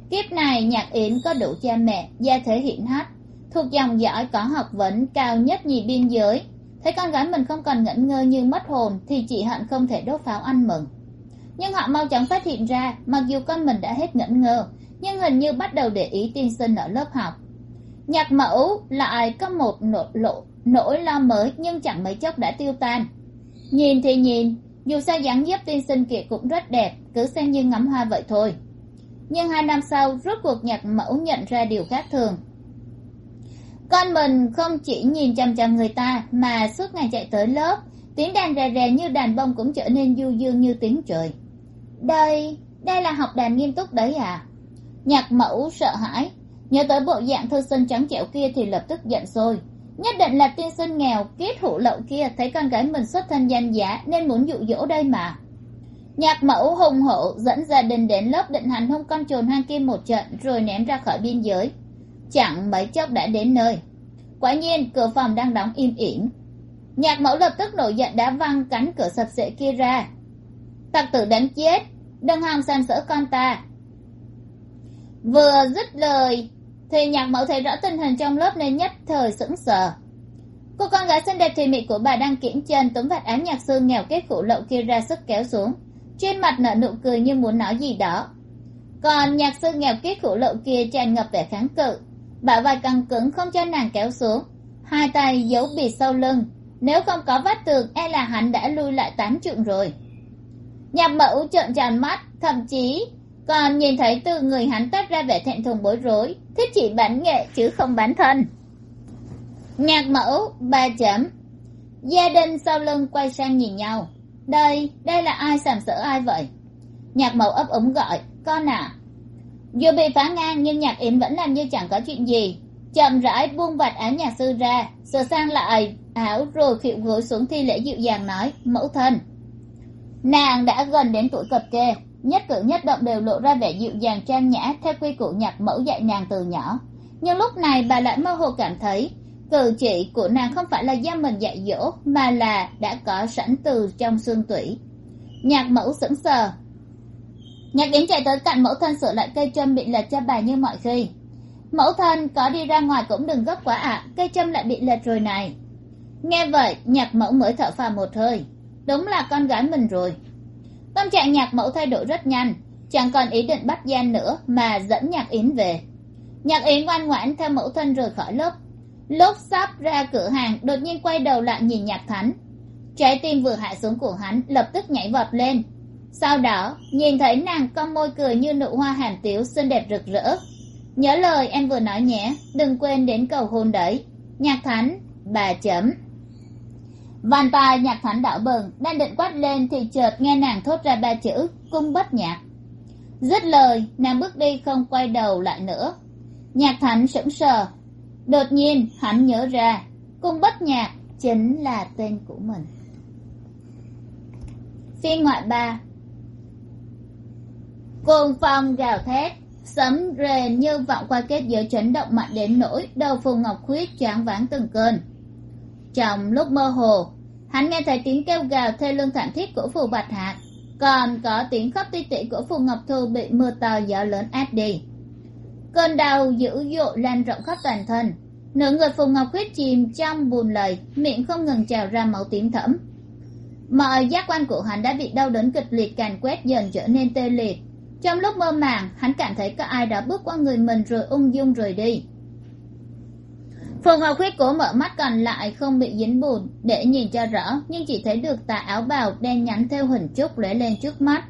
Kiếp này nhạc yến có đủ cha mẹ gia thế hiển hách. Thuộc dòng dõi có học vấn cao nhất nhì biên giới. Thấy con gái mình không còn ngẩn ngơ như mất hồn thì chị hận không thể đốt pháo ăn mừng. Nhưng họ mau chóng phát hiện ra mặc dù con mình đã hết ngẩn ngơ nhưng hình như bắt đầu để ý tiên sinh ở lớp học. Nhạc mẫu lại có một nỗi, lộ, nỗi lo mới nhưng chẳng mấy chốc đã tiêu tan nhìn thì nhìn, dù sao dáng dấp tiên sinh kia cũng rất đẹp, cứ xem như ngắm hoa vậy thôi. Nhưng hai năm sau, rốt cuộc nhạc mẫu nhận ra điều khác thường. Con mình không chỉ nhìn chằm chằm người ta, mà suốt ngày chạy tới lớp, tiếng đàn rè rè như đàn bông cũng trở nên du dương như tiếng trời. Đây đây là học đàn nghiêm túc đấy à? Nhạc mẫu sợ hãi, nhớ tới bộ dạng thư sinh trắng trẻo kia thì lập tức giận sôi nhất định là tiên sinh nghèo kết hủ lậu kia, thấy con gái mình xuất thân danh giá, nên muốn dụ dỗ đây mà. Nhạc mẫu hùng hổ dẫn gia đình đến lớp định hành hung con chồn hang kia một trận, rồi ném ra khỏi biên giới. Chẳng mấy chốc đã đến nơi. Quả nhiên, cửa phòng đang đóng im ỉm. Nhạc mẫu lập tức nổi giận đã văng cánh cửa sập sệ kia ra. Tặc tử đánh chết đừng hòng sàn sỡ con ta. Vừa dứt lời thì nhạc mẫu thấy rõ tình hình trong lớp nên nhất thời sững sờ. Cô con gái xinh đẹp thì mị của bà đang kiễng chân, túm vạt áo nhạc sư nghèo kết khủ lậu kia ra sức kéo xuống. Trên mặt nở nụ cười như muốn nói gì đó. Còn nhạc sư nghèo kết khủ lậu kia tràn ngập vẻ kháng cự. Bả vai căng cứng không cho nàng kéo xuống. Hai tay giấu bịt sau lưng. Nếu không có vách tường e là hắn đã lui lại tám trượng rồi. Nhạc mẫu trợn tròn mắt, thậm chí còn nhìn thấy từ người hắn toát ra vẻ thẹn thùng bối rối thích chỉ bán nghệ chứ không bán thân. Nhạc mẫu, ba chấm. Gia đình sau lưng quay sang nhìn nhau. Đây đây là ai sàm sỡ ai vậy? Nhạc mẫu ấp úng gọi, con à dù bị phá ngang, nhưng nhạc yến vẫn làm như chẳng có chuyện gì. Chậm rãi buông vạt áo nhạc sư ra, sửa sang lại áo rồi khịu gối xuống thi lễ dịu dàng nói, mẫu thân. Nàng đã gần đến tuổi cập kê nhất cử nhất động đều lộ ra vẻ dịu dàng trang nhã theo quy củ nhạc mẫu dạy nàng từ nhỏ. Nhưng lúc này bà lại mơ hồ cảm thấy, cử chỉ của nàng không phải là do mình dạy dỗ, mà là đã có sẵn từ trong xương tủy. Nhạc mẫu sững sờ. Nhạc yến chạy tới cạnh mẫu thân sửa lại cây châm bị lệch cho bà như mọi khi. Mẫu thân có đi ra ngoài cũng đừng gấp quá ạ, cây châm lại bị lệch rồi này. Nghe vậy, nhạc mẫu mới thở phào một hơi. Đúng là con gái mình rồi tâm trạng nhạc mẫu thay đổi rất nhanh, chẳng còn ý định bắt gian nữa mà dẫn nhạc yến về. Nhạc yến ngoan ngoãn theo mẫu thân rời khỏi lớp. Lúc sắp ra cửa hàng, đột nhiên quay đầu lại nhìn nhạc thánh. Trái tim vừa hạ xuống của hắn, lập tức nhảy vọt lên. Sau đó, nhìn thấy nàng con môi cười như nụ hoa hàm tiếu xinh đẹp rực rỡ. Nhớ lời em vừa nói nhé, đừng quên đến cầu hôn đấy. Nhạc thánh, bà chấm văn tay nhạc thánh đảo bừng đang định quát lên thì chợt nghe nàng thốt ra ba chữ, cung bất nhạc. Dứt lời, nàng bước đi không quay đầu lại nữa. Nhạc thánh sững sờ. Đột nhiên, hắn nhớ ra, cung bất nhạc chính là tên của mình. Phiên ngoại ba. Cuồng phong gào thét, sấm rền như vọng qua kết giới chấn động mạnh đến nỗi đầu phù ngọc khuyết choáng váng từng cơn. Trong lúc mơ hồ hắn nghe thấy tiếng kêu gào thê lương thảm thiết của phù bạch hạc. Còn có tiếng khóc ti tỉ của phù ngọc thu bị mưa to gió lớn áp đi. Cơn đau dữ dội lan rộng khắp toàn thân. Nửa người phù ngọc khuyết chìm trong bùn lầy, miệng không ngừng trào ra máu tím thẫm. Mọi giác quan của hắn đã bị đau đớn kịch liệt càn quét dần trở nên tê liệt. Trong lúc mơ màng, hắn cảm thấy có ai đó bước qua người mình rồi ung dung rời đi. Phùng ngọc khuyết cố mở mắt còn lại không bị dính bùn để nhìn cho rõ, nhưng chỉ thấy được tà áo bào đen nhắn theo hình trúc lóe lên trước mắt.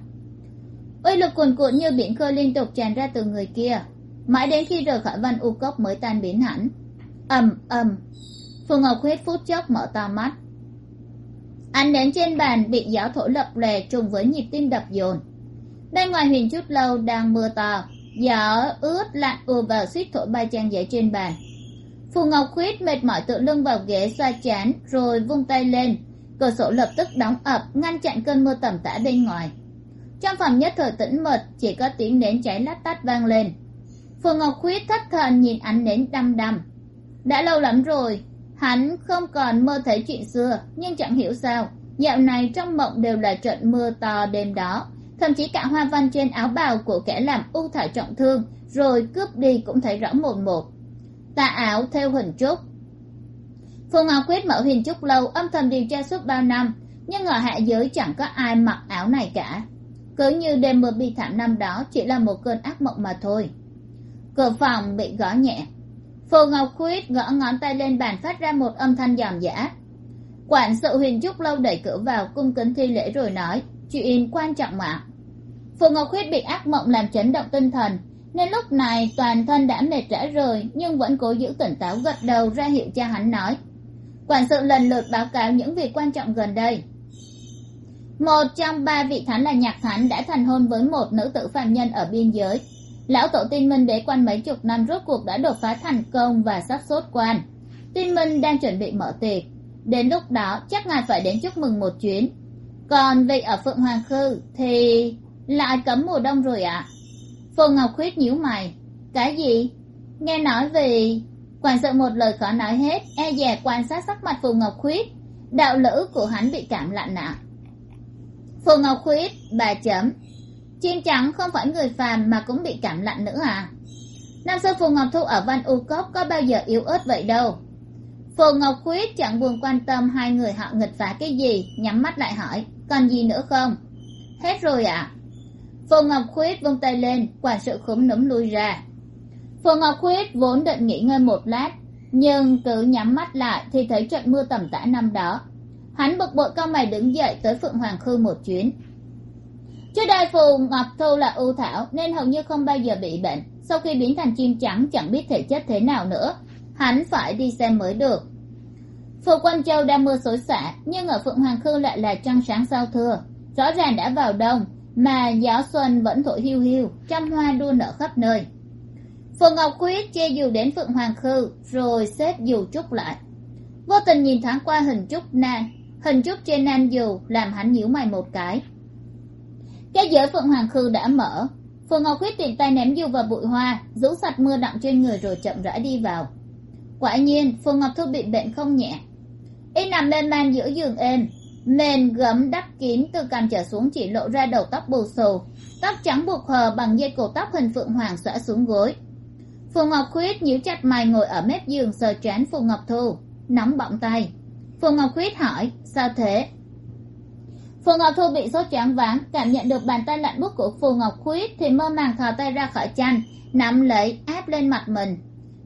Uy lực cuồn cuộn như biển khơi liên tục tràn ra từ người kia. Mãi đến khi rời khỏi văn u cốc mới tan biến hẳn. Ầm ầm. Phùng ngọc khuyết phút chốc mở to mắt. Ánh đến trên bàn bị gió thổi lập lè trùng với nhịp tim đập dồn. Bên ngoài huyền chút lâu đang mưa to. Gió ướt lạnh ùa vào suýt thổi bay trang giấy trên bàn phù ngọc khuyết mệt mỏi tựa lưng vào ghế xoa chán, rồi vung tay lên. Cửa sổ lập tức đóng ập, ngăn chặn cơn mưa tầm tã bên ngoài. Trong phòng nhất thời tĩnh mật chỉ có tiếng nến cháy lát tắt vang lên. Phù ngọc khuyết thất thần nhìn ánh nến đăm đăm. Đã lâu lắm rồi, hắn không còn mơ thấy chuyện xưa, nhưng chẳng hiểu sao, dạo này trong mộng đều là trận mưa to đêm đó. Thậm chí cả hoa văn trên áo bào của kẻ làm u thải trọng thương, rồi cướp đi cũng thấy rõ một một tà áo theo hình trúc. Phù ngọc quyết mở hình trúc lâu, âm thầm điều tra suốt bao năm, nhưng ở hạ giới chẳng có ai mặc áo này cả. Cứ như đêm mưa bi thảm năm đó, chỉ là một cơn ác mộng mà thôi. Cửa phòng bị gõ nhẹ. Phù ngọc quyết gõ ngón tay lên bàn phát ra một âm thanh giòn giã quản sự huyền trúc lâu đẩy cửa vào, cung kính thi lễ rồi nói, chuyện quan trọng mà phù ngọc quyết bị ác mộng làm chấn động tinh thần nên lúc này toàn thân đã mệt rã rời, nhưng vẫn cố giữ tỉnh táo gật đầu ra hiệu cho hắn nói. Quản sự lần lượt báo cáo những việc quan trọng gần đây. Một trong ba vị thánh là nhạc thánh đã thành hôn với một nữ tử phạm nhân ở biên giới. Lão tổ tin minh đế quan mấy chục năm rốt cuộc đã đột phá thành công và sắp sốt quan. Tin minh đang chuẩn bị mở tiệc. Đến lúc đó, chắc ngài phải đến chúc mừng một chuyến. Còn vị ở phượng hoàng khư thì lại cấm mùa đông rồi ạ. à? Phù ngọc khuyết nhíu mày. Cái gì? Nghe nói vì quản sự một lời khó nói hết e dè quan sát sắc mặt phù ngọc khuyết. Đạo lữ của hắn bị cảm lạnh ạ phù ngọc khuyết, bà chấm. Chim trắng không phải người phàm mà cũng bị cảm lạnh nữa à? Nam sư phù ngọc thu ở văn u cốc có bao giờ yếu ớt vậy đâu? Phù ngọc khuyết chẳng buồn quan tâm hai người họ nghịch phá cái gì, nhắm mắt lại hỏi, còn gì nữa không? Hết rồi ạ. à? Phù ngọc khuyết vung tay lên quản sự khúm núm lui ra. Phù ngọc khuyết vốn định nghỉ ngơi một lát, nhưng cứ nhắm mắt lại thì thấy trận mưa tầm tã năm đó. Hắn bực bội cao mày đứng dậy tới phượng hoàng khư một chuyến. Trước đây phù ngọc thu là ưu thảo, nên hầu như không bao giờ bị bệnh. Sau khi biến thành chim trắng, chẳng biết thể chất thế nào nữa, hắn phải đi xem mới được. Phù Quan châu đang mưa xối xả, nhưng ở phượng hoàng khư lại là trăng sáng sao thưa rõ ràng đã vào đông mà gió xuân vẫn thổi hiu hiu, trăm hoa đua nở khắp nơi. Phượng ngọc quyết che dù đến phượng hoàng khư, rồi xếp dù trúc lại. Vô tình nhìn thoáng qua hình trúc nan hình trúc trên nan dù làm hắn nhíu mày một cái. Cái giới phượng hoàng khư đã mở, Phượng ngọc quyết tiện tay ném dù vào bụi hoa, rũ sạch mưa đọng trên người rồi chậm rãi đi vào. Quả nhiên, Phượng ngọc thu bị bệnh không nhẹ. Y nằm lên man giữa giường êm mền gấm đắp kín từ cằm trở xuống chỉ lộ ra đầu tóc bù xù. Tóc trắng buộc hờ bằng dây cổ tóc hình phượng hoàng xõa xuống gối. Phù ngọc khuyết nhíu chặt mày ngồi ở mép giường sờ trán phù ngọc thu. Nóng bọng tay. Phù ngọc khuyết hỏi, sao thế? Phù ngọc thu bị sốt choáng váng, cảm nhận được bàn tay lạnh buốt của phù ngọc khuyết thì mơ màng thò tay ra khỏi chăn, nắm lấy, áp lên mặt mình.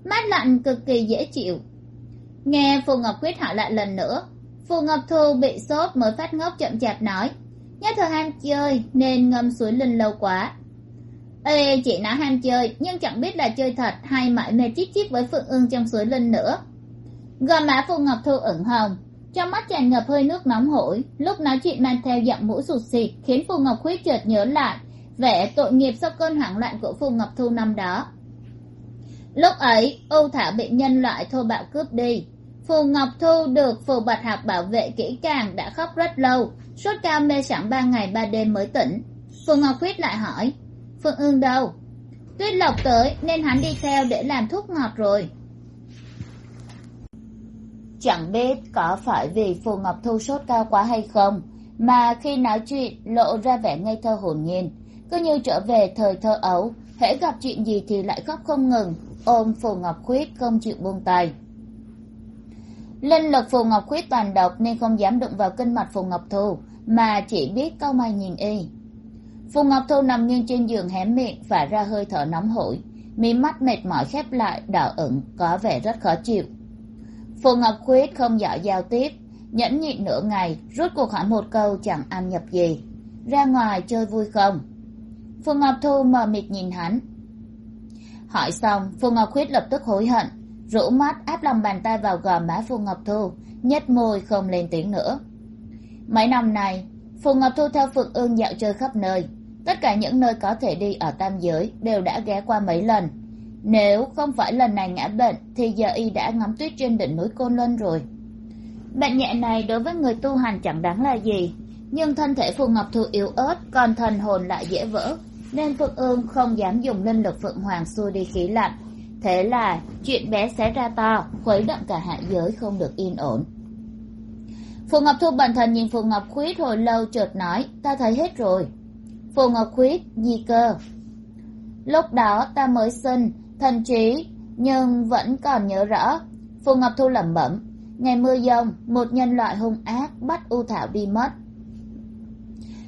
Mát lạnh cực kỳ dễ chịu. Nghe phù ngọc khuyết hỏi lại lần nữa phù ngọc thu bị sốt mới phát ngốc chậm chạp nói nhất thờ ham chơi nên ngâm suối linh lâu quá. Ê, chị nói ham chơi nhưng chẳng biết là chơi thật hay mãi mê chít chít với phượng ương trong suối linh nữa. Gò má phù ngọc thu ửng hồng, trong mắt tràn ngập hơi nước nóng hổi. Lúc nói chuyện mang theo giọng mũi sụt xịt khiến phù ngọc khuyết chợt nhớ lại vẻ tội nghiệp sau cơn hoảng loạn của phù ngọc thu năm đó. Lúc ấy, âu thảo bị nhân loại thô bạo cướp đi phù ngọc thu được phù bạch hạc bảo vệ kỹ càng đã khóc rất lâu. Sốt cao mê sẵn ba ngày ba đêm mới tỉnh. Phù ngọc khuyết lại hỏi, phương ương đâu? Tuyết lộc tới, nên hắn đi theo để làm thuốc ngọt rồi. Chẳng biết có phải vì phù ngọc thu sốt cao quá hay không, mà khi nói chuyện lộ ra vẻ ngây thơ hồn nhiên. Cứ như trở về thời thơ ấu, hễ gặp chuyện gì thì lại khóc không ngừng, ôm phù ngọc khuyết không chịu buông tay linh lực phù ngọc khuyết toàn độc nên không dám đụng vào kinh mạch phù ngọc thu mà chỉ biết câu mày nhìn y. Phù ngọc thu nằm nghiêng trên giường hé miệng, phả ra hơi thở nóng hổi. Mí mắt mệt mỏi khép lại, đỏ ửng, có vẻ rất khó chịu. Phù ngọc khuyết không giỏi giao tiếp, nhẫn nhịn nửa ngày, rút cuộc hỏi một câu chẳng ăn nhập gì. Ra ngoài chơi vui không? Phù ngọc thu mờ mịt nhìn hắn. Hỏi xong, phù ngọc khuyết lập tức hối hận rũ mắt, áp lòng bàn tay vào gò má phù ngọc thu, nhếch môi không lên tiếng nữa. Mấy năm nay, phù ngọc thu theo phượng ương dạo chơi khắp nơi. Tất cả những nơi có thể đi ở tam giới đều đã ghé qua mấy lần. Nếu không phải lần này ngã bệnh, thì giờ y đã ngắm tuyết trên đỉnh núi côn luân rồi. Bệnh nhẹ này đối với người tu hành chẳng đáng là gì, nhưng thân thể phù ngọc thu yếu ớt, còn thần hồn lại dễ vỡ, nên phượng ương không dám dùng linh lực phượng hoàng xua đi khí lạnh thế là, chuyện bé sẽ ra to, khuấy động cả hạ giới không được yên ổn. Phù ngọc thu bần thần nhìn phù ngọc khuyết hồi lâu chợt nói, ta thấy hết rồi. Phù ngọc khuyết, di cơ. Lúc đó ta mới sinh, thần trí, nhưng vẫn còn nhớ rõ. Phù ngọc thu lẩm bẩm, ngày mưa giông một nhân loại hung ác bắt u thảo đi mất.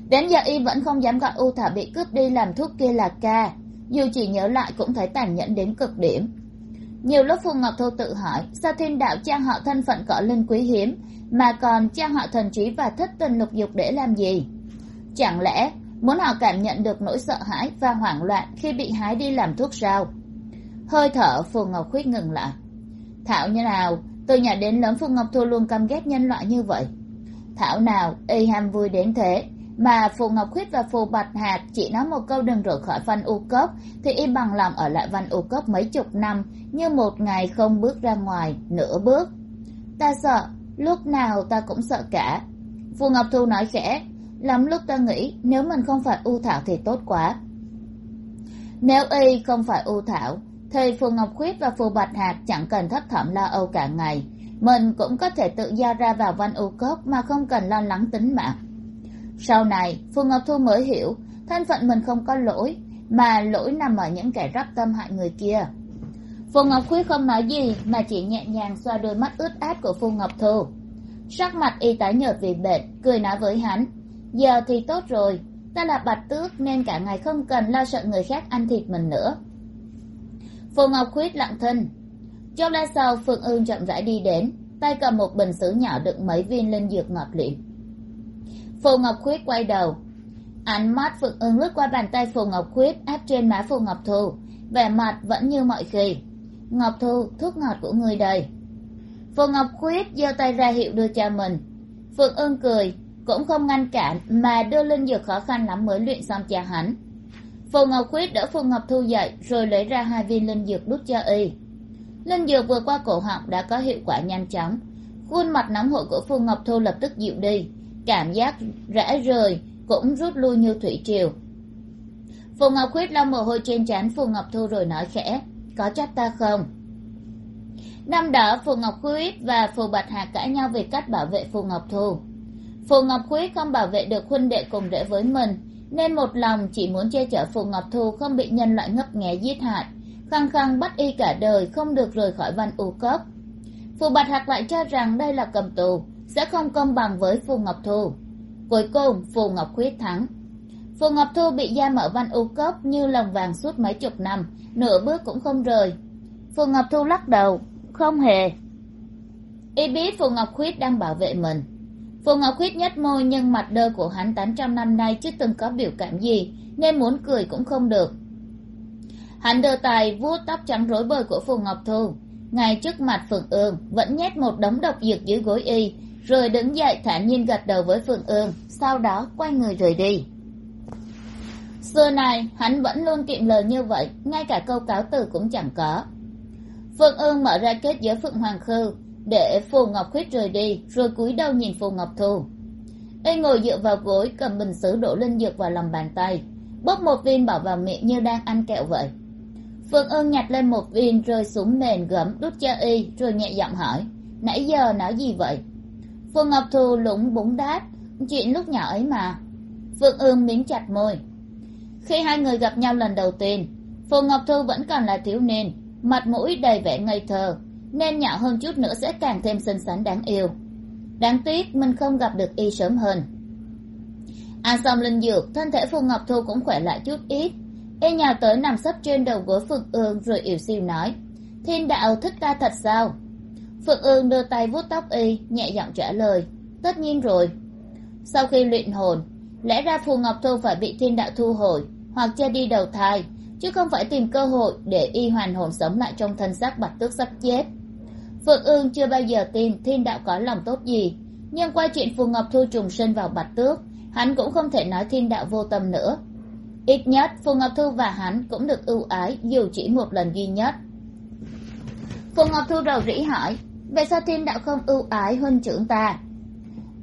Đến giờ y vẫn không dám gọi u thảo bị cướp đi làm thuốc kia là ca dù chỉ nhớ lại cũng thấy tàn nhẫn đến cực điểm. Nhiều lúc phù ngọc thu tự hỏi, sao thiên đạo cha họ thân phận cỏ linh quý hiếm, mà còn cha họ thần trí và thất tình lục dục để làm gì? Chẳng lẽ muốn họ cảm nhận được nỗi sợ hãi và hoảng loạn khi bị hái đi làm thuốc sao hơi thở phù ngọc khuyết ngừng lại. Thảo như nào? Từ nhỏ đến lớn phù ngọc thu luôn căm ghét nhân loại như vậy. Thảo nào, y ham vui đến thế mà phù ngọc khuyết và phù bạch hạt chỉ nói một câu đừng rời khỏi văn u cốc, thì y bằng lòng ở lại văn u cốc mấy chục năm, như một ngày không bước ra ngoài, nửa bước. Ta sợ, lúc nào ta cũng sợ cả. Phù ngọc thu nói khẽ, lắm lúc ta nghĩ nếu mình không phải u thảo thì tốt quá. Nếu y không phải u thảo, thì phù ngọc khuyết và phù bạch hạt chẳng cần thấp thỏm lo âu cả ngày. Mình cũng có thể tự do ra vào văn u cốc mà không cần lo lắng tính mạng sau này phù ngọc thu mới hiểu, thân phận mình không có lỗi, mà lỗi nằm ở những kẻ rắp tâm hại người kia. Phù ngọc khuyết không nói gì, mà chỉ nhẹ nhàng xoa đôi mắt ướt át của phù ngọc thu. Sắc mặt y tái nhợt vì bệnh, cười nói với hắn, giờ thì tốt rồi, ta là bạch tước nên cả ngày không cần lo sợ người khác ăn thịt mình nữa. Phù ngọc khuyết lặng thinh. Chốc lát sau phượng ương chậm rãi đi đến, tay cầm một bình xứ nhỏ đựng mấy viên linh dược ngọt lịm phù ngọc khuyết quay đầu. Ánh mắt phượng ưng lướt qua bàn tay phù ngọc khuyết áp trên má phù ngọc thu. Vẻ mặt vẫn như mọi khi. Ngọc thu, thuốc ngọt của người đời. phù ngọc khuyết giơ tay ra hiệu đưa cho mình. Phượng ưng cười, cũng không ngăn cản mà đưa linh dược khó khăn lắm mới luyện xong cho hắn. Phù ngọc khuyết đỡ phù ngọc thu dậy, rồi lấy ra hai viên linh dược đút cho y. Linh dược vừa qua cổ họng đã có hiệu quả nhanh chóng. Khuôn mặt nóng hổi của phù ngọc thu lập tức dịu đi cảm giác rã rời, cũng rút lui như thủy triều. Phù ngọc khuyết lau mồ hôi trên trán phù ngọc thu rồi nói khẽ, có trách ta không? Năm đó, phù ngọc khuyết và phù bạch hạc cãi nhau về cách bảo vệ phù ngọc thu. Phù ngọc khuyết không bảo vệ được huynh đệ cùng rễ với mình, nên một lòng chỉ muốn che chở phù ngọc thu không bị nhân loại ngấp nghé giết hại, khăng khăng bắt y cả đời không được rời khỏi văn u cốc. Phù bạch hạc lại cho rằng đây là cầm tù sẽ không công bằng với phù ngọc thu. Cuối cùng, phù ngọc khuyết thắng. Phù ngọc thu bị da mở văn u cốc như lòng vàng suốt mấy chục năm, nửa bước cũng không rời. Phù ngọc thu lắc đầu, không hề. Y biết phù ngọc khuyết đang bảo vệ mình. Phù ngọc khuyết nhếch môi nhưng mặt đơ của hắn tám trăm năm nay chưa từng có biểu cảm gì, nên muốn cười cũng không được. Hắn đưa tay vuốt tóc trắng rối bời của phù ngọc thu. Ngay trước mặt phượng ương, vẫn nhét một đống độc dược dưới gối y rồi đứng dậy thản nhiên gật đầu với phượng ương, sau đó quay người rời đi. Xưa này, hắn vẫn luôn kiệm lời như vậy, ngay cả câu cáo từ cũng chẳng có. Phượng ương mở ra kết giới phượng hoàng khư, để phù ngọc khuyết rời đi, rồi cúi đầu nhìn phù ngọc thu. Y ngồi dựa vào gối, cầm bình xứ đổ linh dược vào lòng bàn tay, bốc một viên bỏ vào miệng như đang ăn kẹo vậy. Phượng ương nhặt lên một viên, rơi xuống nền gấm, đút cho y, rồi nhẹ giọng hỏi, nãy giờ nói gì vậy? Phương ngọc thu lũng búng đáp, chuyện lúc nhỏ ấy mà. Phượng ương miếng chặt môi. Khi hai người gặp nhau lần đầu tiên, Phương ngọc thu vẫn còn là thiếu niên, mặt mũi đầy vẻ ngây thơ, nên nhỏ hơn chút nữa sẽ càng thêm xinh xắn đáng yêu. Đáng tiếc mình không gặp được y sớm hơn. Ăn xong linh dược, thân thể Phương ngọc thu cũng khỏe lại chút ít. Y nhào tới nằm sấp trên đầu gối phượng ương rồi yểu xìu nói, thiên đạo thích ta thật sao? Phượng ương đưa tay vuốt tóc y, nhẹ giọng trả lời. Tất nhiên rồi. Sau khi luyện hồn, lẽ ra phù ngọc thu phải bị thiên đạo thu hồi, hoặc cho đi đầu thai, chứ không phải tìm cơ hội để y hoàn hồn sống lại trong thân xác bạch tước sắp chết. Phượng ương chưa bao giờ tin thiên đạo có lòng tốt gì, nhưng qua chuyện phù ngọc thu trùng sinh vào bạch tước, hắn cũng không thể nói thiên đạo vô tâm nữa. Ít nhất, phù ngọc thu và hắn cũng được ưu ái dù chỉ một lần duy nhất. Phù ngọc thu đầu rĩ hỏi vậy sao thiên đạo không ưu ái huynh trưởng ta?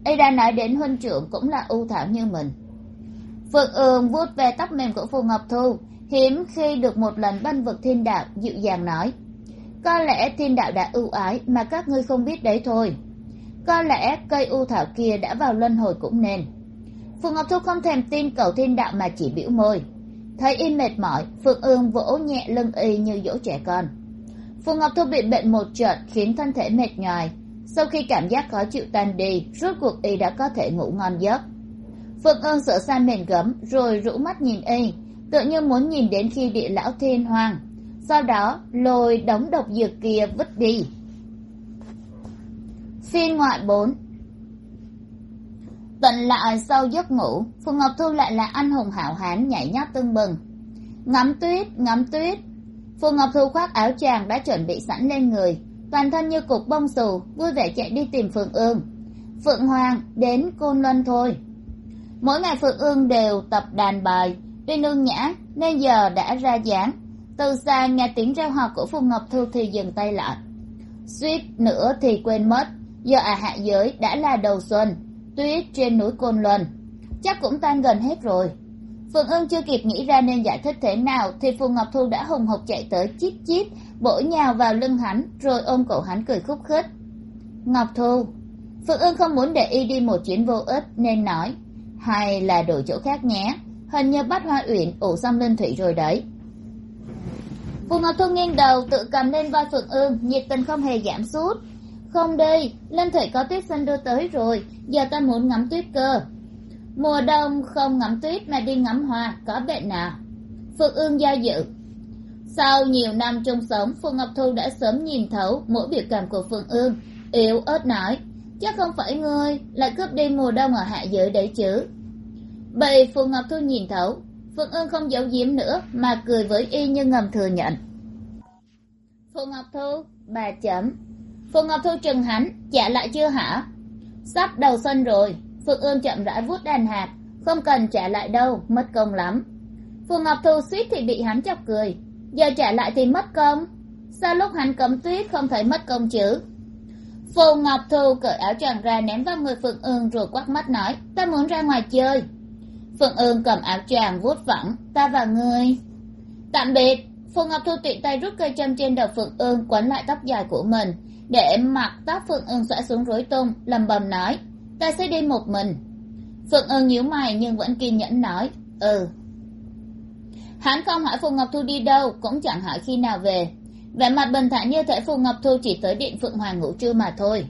Y đã nói đến huynh trưởng cũng là ưu thảo như mình. Phượng ương vuốt về tóc mềm của phù ngọc thu, hiếm khi được một lần banh vực thiên đạo dịu dàng nói. Có lẽ thiên đạo đã ưu ái mà các ngươi không biết đấy thôi. Có lẽ cây ưu thảo kia đã vào luân hồi cũng nên. Phù ngọc thu không thèm tin cầu thiên đạo mà chỉ biểu môi. Thấy y mệt mỏi, phượng ương vỗ nhẹ lưng y như dỗ trẻ con phù ngọc thu bị bệnh một trận khiến thân thể mệt nhoài. Sau khi cảm giác khó chịu tan đi, rốt cuộc y đã có thể ngủ ngon giấc. Phượng ương sửa sang mền gấm, rồi rũ mắt nhìn y, tự như muốn nhìn đến khi địa lão thiên hoàng sau đó, lôi đống độc dược kia vứt đi. Phiên ngoại bốn. Tận lại sau giấc ngủ, phù ngọc thu lại là anh hùng hảo hán nhảy nhót tưng bừng. Ngắm tuyết ngắm tuyết phù ngọc thu khoác áo chàng đã chuẩn bị sẵn lên người. Toàn thân như cục bông xù, vui vẻ chạy đi tìm phượng ương. Phượng hoàng đến côn luân thôi. Mỗi ngày phượng ương đều tập đàn bài, tuy nương nhã, nên giờ đã ra dáng. Từ xa nghe tiếng reo hò của phù ngọc thu thì dừng tay lại. Suýt nữa thì quên mất, giờ à hạ giới đã là đầu xuân, tuyết trên núi côn luân. Chắc cũng tan gần hết rồi phượng ưng chưa kịp nghĩ ra nên giải thích thế nào thì phù ngọc thu đã hùng hục chạy tới chít chít, bổ nhào vào lưng hắn, rồi ôm cổ hắn cười khúc khích. Ngọc thu, phượng ưng không muốn để y đi một chuyến vô ích nên nói, hay là đổi chỗ khác nhé, hình như bắt hoa uyển ủ xong linh thủy rồi đấy. Phù ngọc thu nghiêng đầu tự cầm lên vai phượng ương nhiệt tình không hề giảm sút. Không đi, linh thủy có tuyết xanh đưa tới rồi, giờ ta muốn ngắm tuyết cơ mùa đông không ngắm tuyết mà đi ngắm hoa, có bệnh nào? Phượng ương do dự. Sau nhiều năm chung sống, Phượng ngọc thu đã sớm nhìn thấu mỗi biểu cảm của phượng ương, yếu ớt nói, chắc không phải ngươi, lại cướp đi mùa đông ở hạ giới đấy chứ. Bị Phượng ngọc thu nhìn thấu, phượng ương không giấu giếm nữa mà cười với y như ngầm thừa nhận. Phượng ngọc thu, bà chấm. Phượng ngọc thu trừng hắn trả lại chưa hả? Sắp đầu xuân rồi phượng ương chậm rãi vuốt đàn hạt, không cần trả lại đâu, mất công lắm. Phù ngọc thu suýt thì bị hắn chọc cười. Giờ trả lại thì mất công? Sao lúc hắn cấm tuyết không thấy mất công chứ? Phù ngọc thu cởi áo choàng ra ném vào người phượng ương rồi quắc mắt nói, ta muốn ra ngoài chơi. Phượng ương cầm áo choàng vuốt vẳng ta và ngươi. Tạm biệt. Phù ngọc thu tiện tay rút cây châm trên đầu phượng ương quấn lại tóc dài của mình, để mặc tóc phượng ương xõa xuống rối tung, lầm bầm nói ta sẽ đi một mình. Phượng ương nhíu mày nhưng vẫn kiên nhẫn nói ừ. Hắn không hỏi phù ngọc thu đi đâu, cũng chẳng hỏi khi nào về. Vẻ mặt bình thản như thể phù ngọc thu chỉ tới điện phượng hoàng ngủ trưa mà thôi.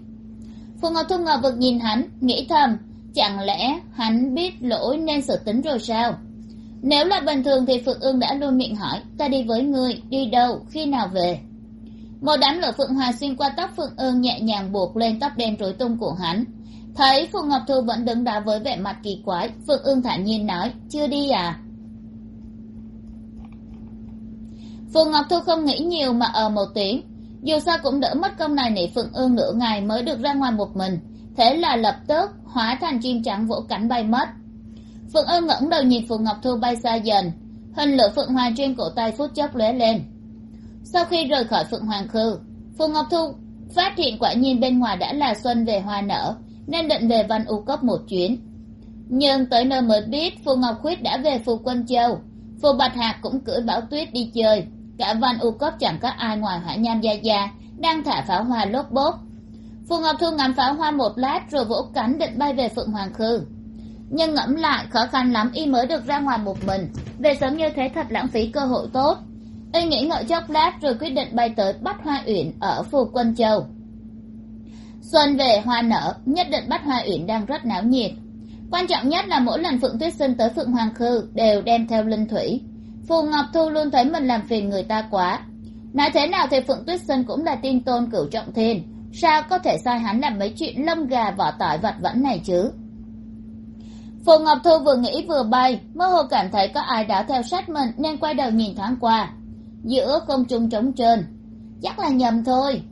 Phù ngọc thu ngờ vực nhìn hắn, nghĩ thầm, chẳng lẽ hắn biết lỗi nên sửa tính rồi sao? Nếu là bình thường thì phượng ương đã luôn miệng hỏi, ta đi với ngươi, đi đâu, khi nào về? Một đám lửa phượng Hoàng xuyên qua tóc phượng ương nhẹ nhàng buộc lên tóc đen rối tung của hắn thấy phù ngọc thu vẫn đứng đó với vẻ mặt kỳ quái phượng ương thản nhiên nói, chưa đi à? Phù ngọc thu không nghĩ nhiều mà ở một tiếng. Dù sao cũng đỡ mất công này nể phượng ương nửa ngày mới được ra ngoài một mình. Thế là lập tức hóa thành chim trắng vỗ cánh bay mất. Phượng ương ngẩng đầu nhìn phù ngọc thu bay xa dần. Hình lửa phượng hoàng trên cổ tay phút chốc lóe lên. Sau khi rời khỏi phượng hoàng khư phù ngọc thu phát hiện quả nhiên bên ngoài đã là xuân về hoa nở nên định về văn u cấp một chuyến. Nhưng tới nơi mới biết phù ngọc khuyết đã về phù quân châu. Phù bạch hạc cũng cưỡi bão tuyết đi chơi. Cả văn u cấp chẳng có ai ngoài hỏa nham gia gia, đang thả pháo hoa lốp bốp. Phù ngọc thu ngắm pháo hoa một lát rồi vỗ cánh định bay về phượng hoàng khư. Nhưng ngẫm lại, khó khăn lắm y mới được ra ngoài một mình. Về sớm như thế thật lãng phí cơ hội tốt. Y nghĩ ngợi chốc lát rồi quyết định bay tới bắt hoa uyển ở phù quân châu xuân về hoa nở, nhất định bắt hoa uyển đang rất náo nhiệt. Quan trọng nhất là mỗi lần phượng tuyết sinh tới phượng hoàng khư đều đem theo linh thủy. Phù ngọc thu luôn thấy mình làm phiền người ta quá. Nói thế nào thì phượng tuyết sinh cũng là tin tôn cửu trọng thiên. Sao có thể sai hắn làm mấy chuyện lông gà, vỏ tỏi vặt vãnh này chứ? Phù ngọc thu vừa nghĩ vừa bay, mơ hồ cảm thấy có ai đã theo sát mình nên quay đầu nhìn thoáng qua. Giữa không trung trống trơn. Chắc là nhầm thôi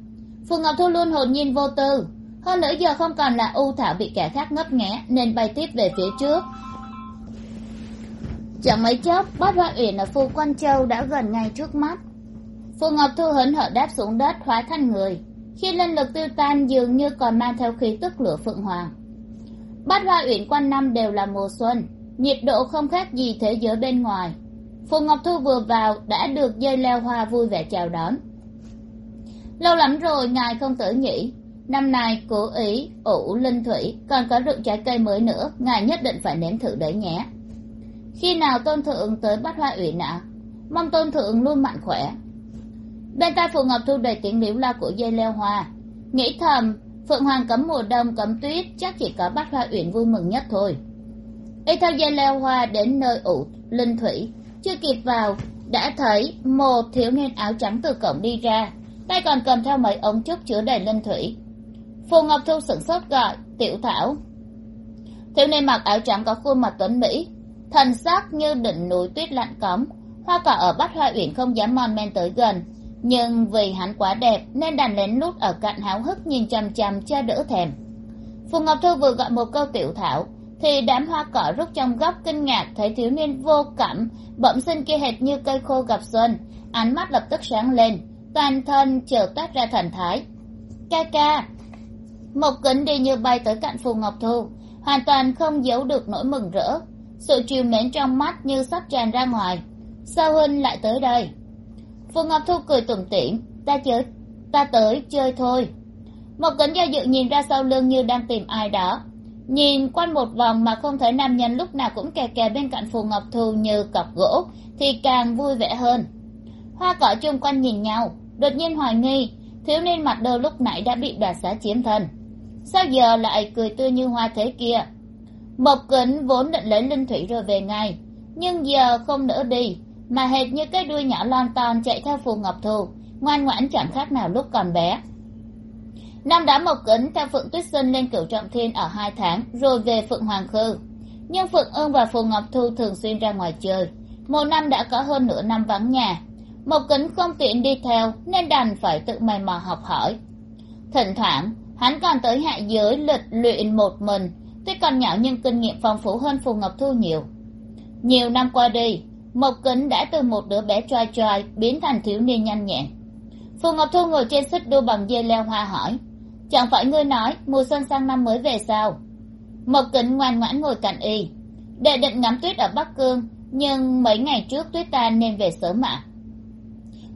phù ngọc thu luôn hồn nhiên vô tư. Hơn nữa giờ không còn là u thảo bị kẻ khác ngấp nghé, nên bay tiếp về phía trước. Chẳng mấy chốc bát hoa uyển ở phù quan châu đã gần ngay trước mắt. Phù ngọc thu hớn hở đáp xuống đất, hóa thành người. Khi linh lực tiêu tan, dường như còn mang theo khí tức lửa phượng hoàng. Bát hoa uyển quanh năm đều là mùa xuân, nhiệt độ không khác gì thế giới bên ngoài. Phù ngọc thu vừa vào, đã được dây leo hoa vui vẻ chào đón lâu lắm rồi ngài không tử nhỉ năm nay cố ý, ủ, linh thủy, còn có rượu trái cây mới nữa, ngài nhất định phải nếm thử đấy nhé. Khi nào tôn thượng tới bắt hoa uyển ạ mong tôn thượng luôn mạnh khỏe. Bên tai phù ngọc thu đầy tiếng liễu la của dây leo hoa. Nghĩ thầm, phượng hoàng cấm mùa đông, cấm tuyết, chắc chỉ có bắt hoa uyển vui mừng nhất thôi. Y theo dây leo hoa đến nơi ủ, linh thủy, chưa kịp vào, đã thấy một thiếu niên áo trắng từ cổng đi ra tay còn cầm theo mấy ống trúc chứa đầy linh thủy. Phù ngọc thu sửng sốt gọi, tiểu thảo. Thiếu niên mặc áo trắng có khuôn mặt tuấn mỹ, thần sắc như đỉnh núi tuyết lạnh cấm hoa cỏ ở bát hoa uyển không dám mon men tới gần, nhưng vì hắn quá đẹp nên đàn lén lút ở cạnh háo hức nhìn chằm chằm cha đỡ thèm. Phù ngọc thu vừa gọi một câu tiểu thảo thì đám hoa cỏ rút trong góc kinh ngạc thấy thiếu niên vô cảm bẩm sinh kia hệt như cây khô gặp xuân, ánh mắt lập tức sáng lên toàn thân chợt toát ra thần thái. Ca ca, một kính đi như bay tới cạnh phù ngọc thu, hoàn toàn không giấu được nỗi mừng rỡ. Sự trìu mến trong mắt như sắp tràn ra ngoài. Sao huynh lại tới đây? Phù ngọc thu cười tủm tỉm, ta chơi, ta tới chơi thôi. Một kính do dự nhìn ra sau lưng như đang tìm ai đó. Nhìn quanh một vòng mà không thấy nam nhân lúc nào cũng kè kè bên cạnh phù ngọc thu như cọc gỗ, thì càng vui vẻ hơn. Hoa cỏ chung quanh nhìn nhau đột nhiên hoài nghi, thiếu niên mặt đơ lúc nãy đã bị đoạt xá chiếm thân. Sao giờ lại cười tươi như hoa thế kia? Mộc kính vốn định lấy linh thủy rồi về ngay, nhưng giờ không nỡ đi, mà hệt như cái đuôi nhỏ lon ton chạy theo phù ngọc thù, ngoan ngoãn chẳng khác nào lúc còn bé. Năm đó mộc kính theo phượng tuyết sinh lên cửu trọng thiên ở hai tháng, rồi về phượng hoàng khư. Nhưng phượng ương và phù ngọc thu thường xuyên ra ngoài chơi. Một năm đã có hơn nửa năm vắng nhà mộc kính không tiện đi theo nên đành phải tự mày mò học hỏi. Thỉnh thoảng, hắn còn tới hạ giới lịch luyện một mình, tuy còn nhỏ nhưng kinh nghiệm phong phú hơn phù ngọc thu nhiều. Nhiều năm qua đi mộc kính đã từ một đứa bé choai choai biến thành thiếu niên nhanh nhẹn. Phù ngọc thu ngồi trên xích đu bằng dây leo hoa hỏi, chẳng phải ngươi nói mùa xuân sang năm mới về sao? Mộc kính ngoan ngoãn ngồi cạnh y, đệ định ngắm tuyết ở bắc cương, nhưng mấy ngày trước tuyết tan nên về sớm ạ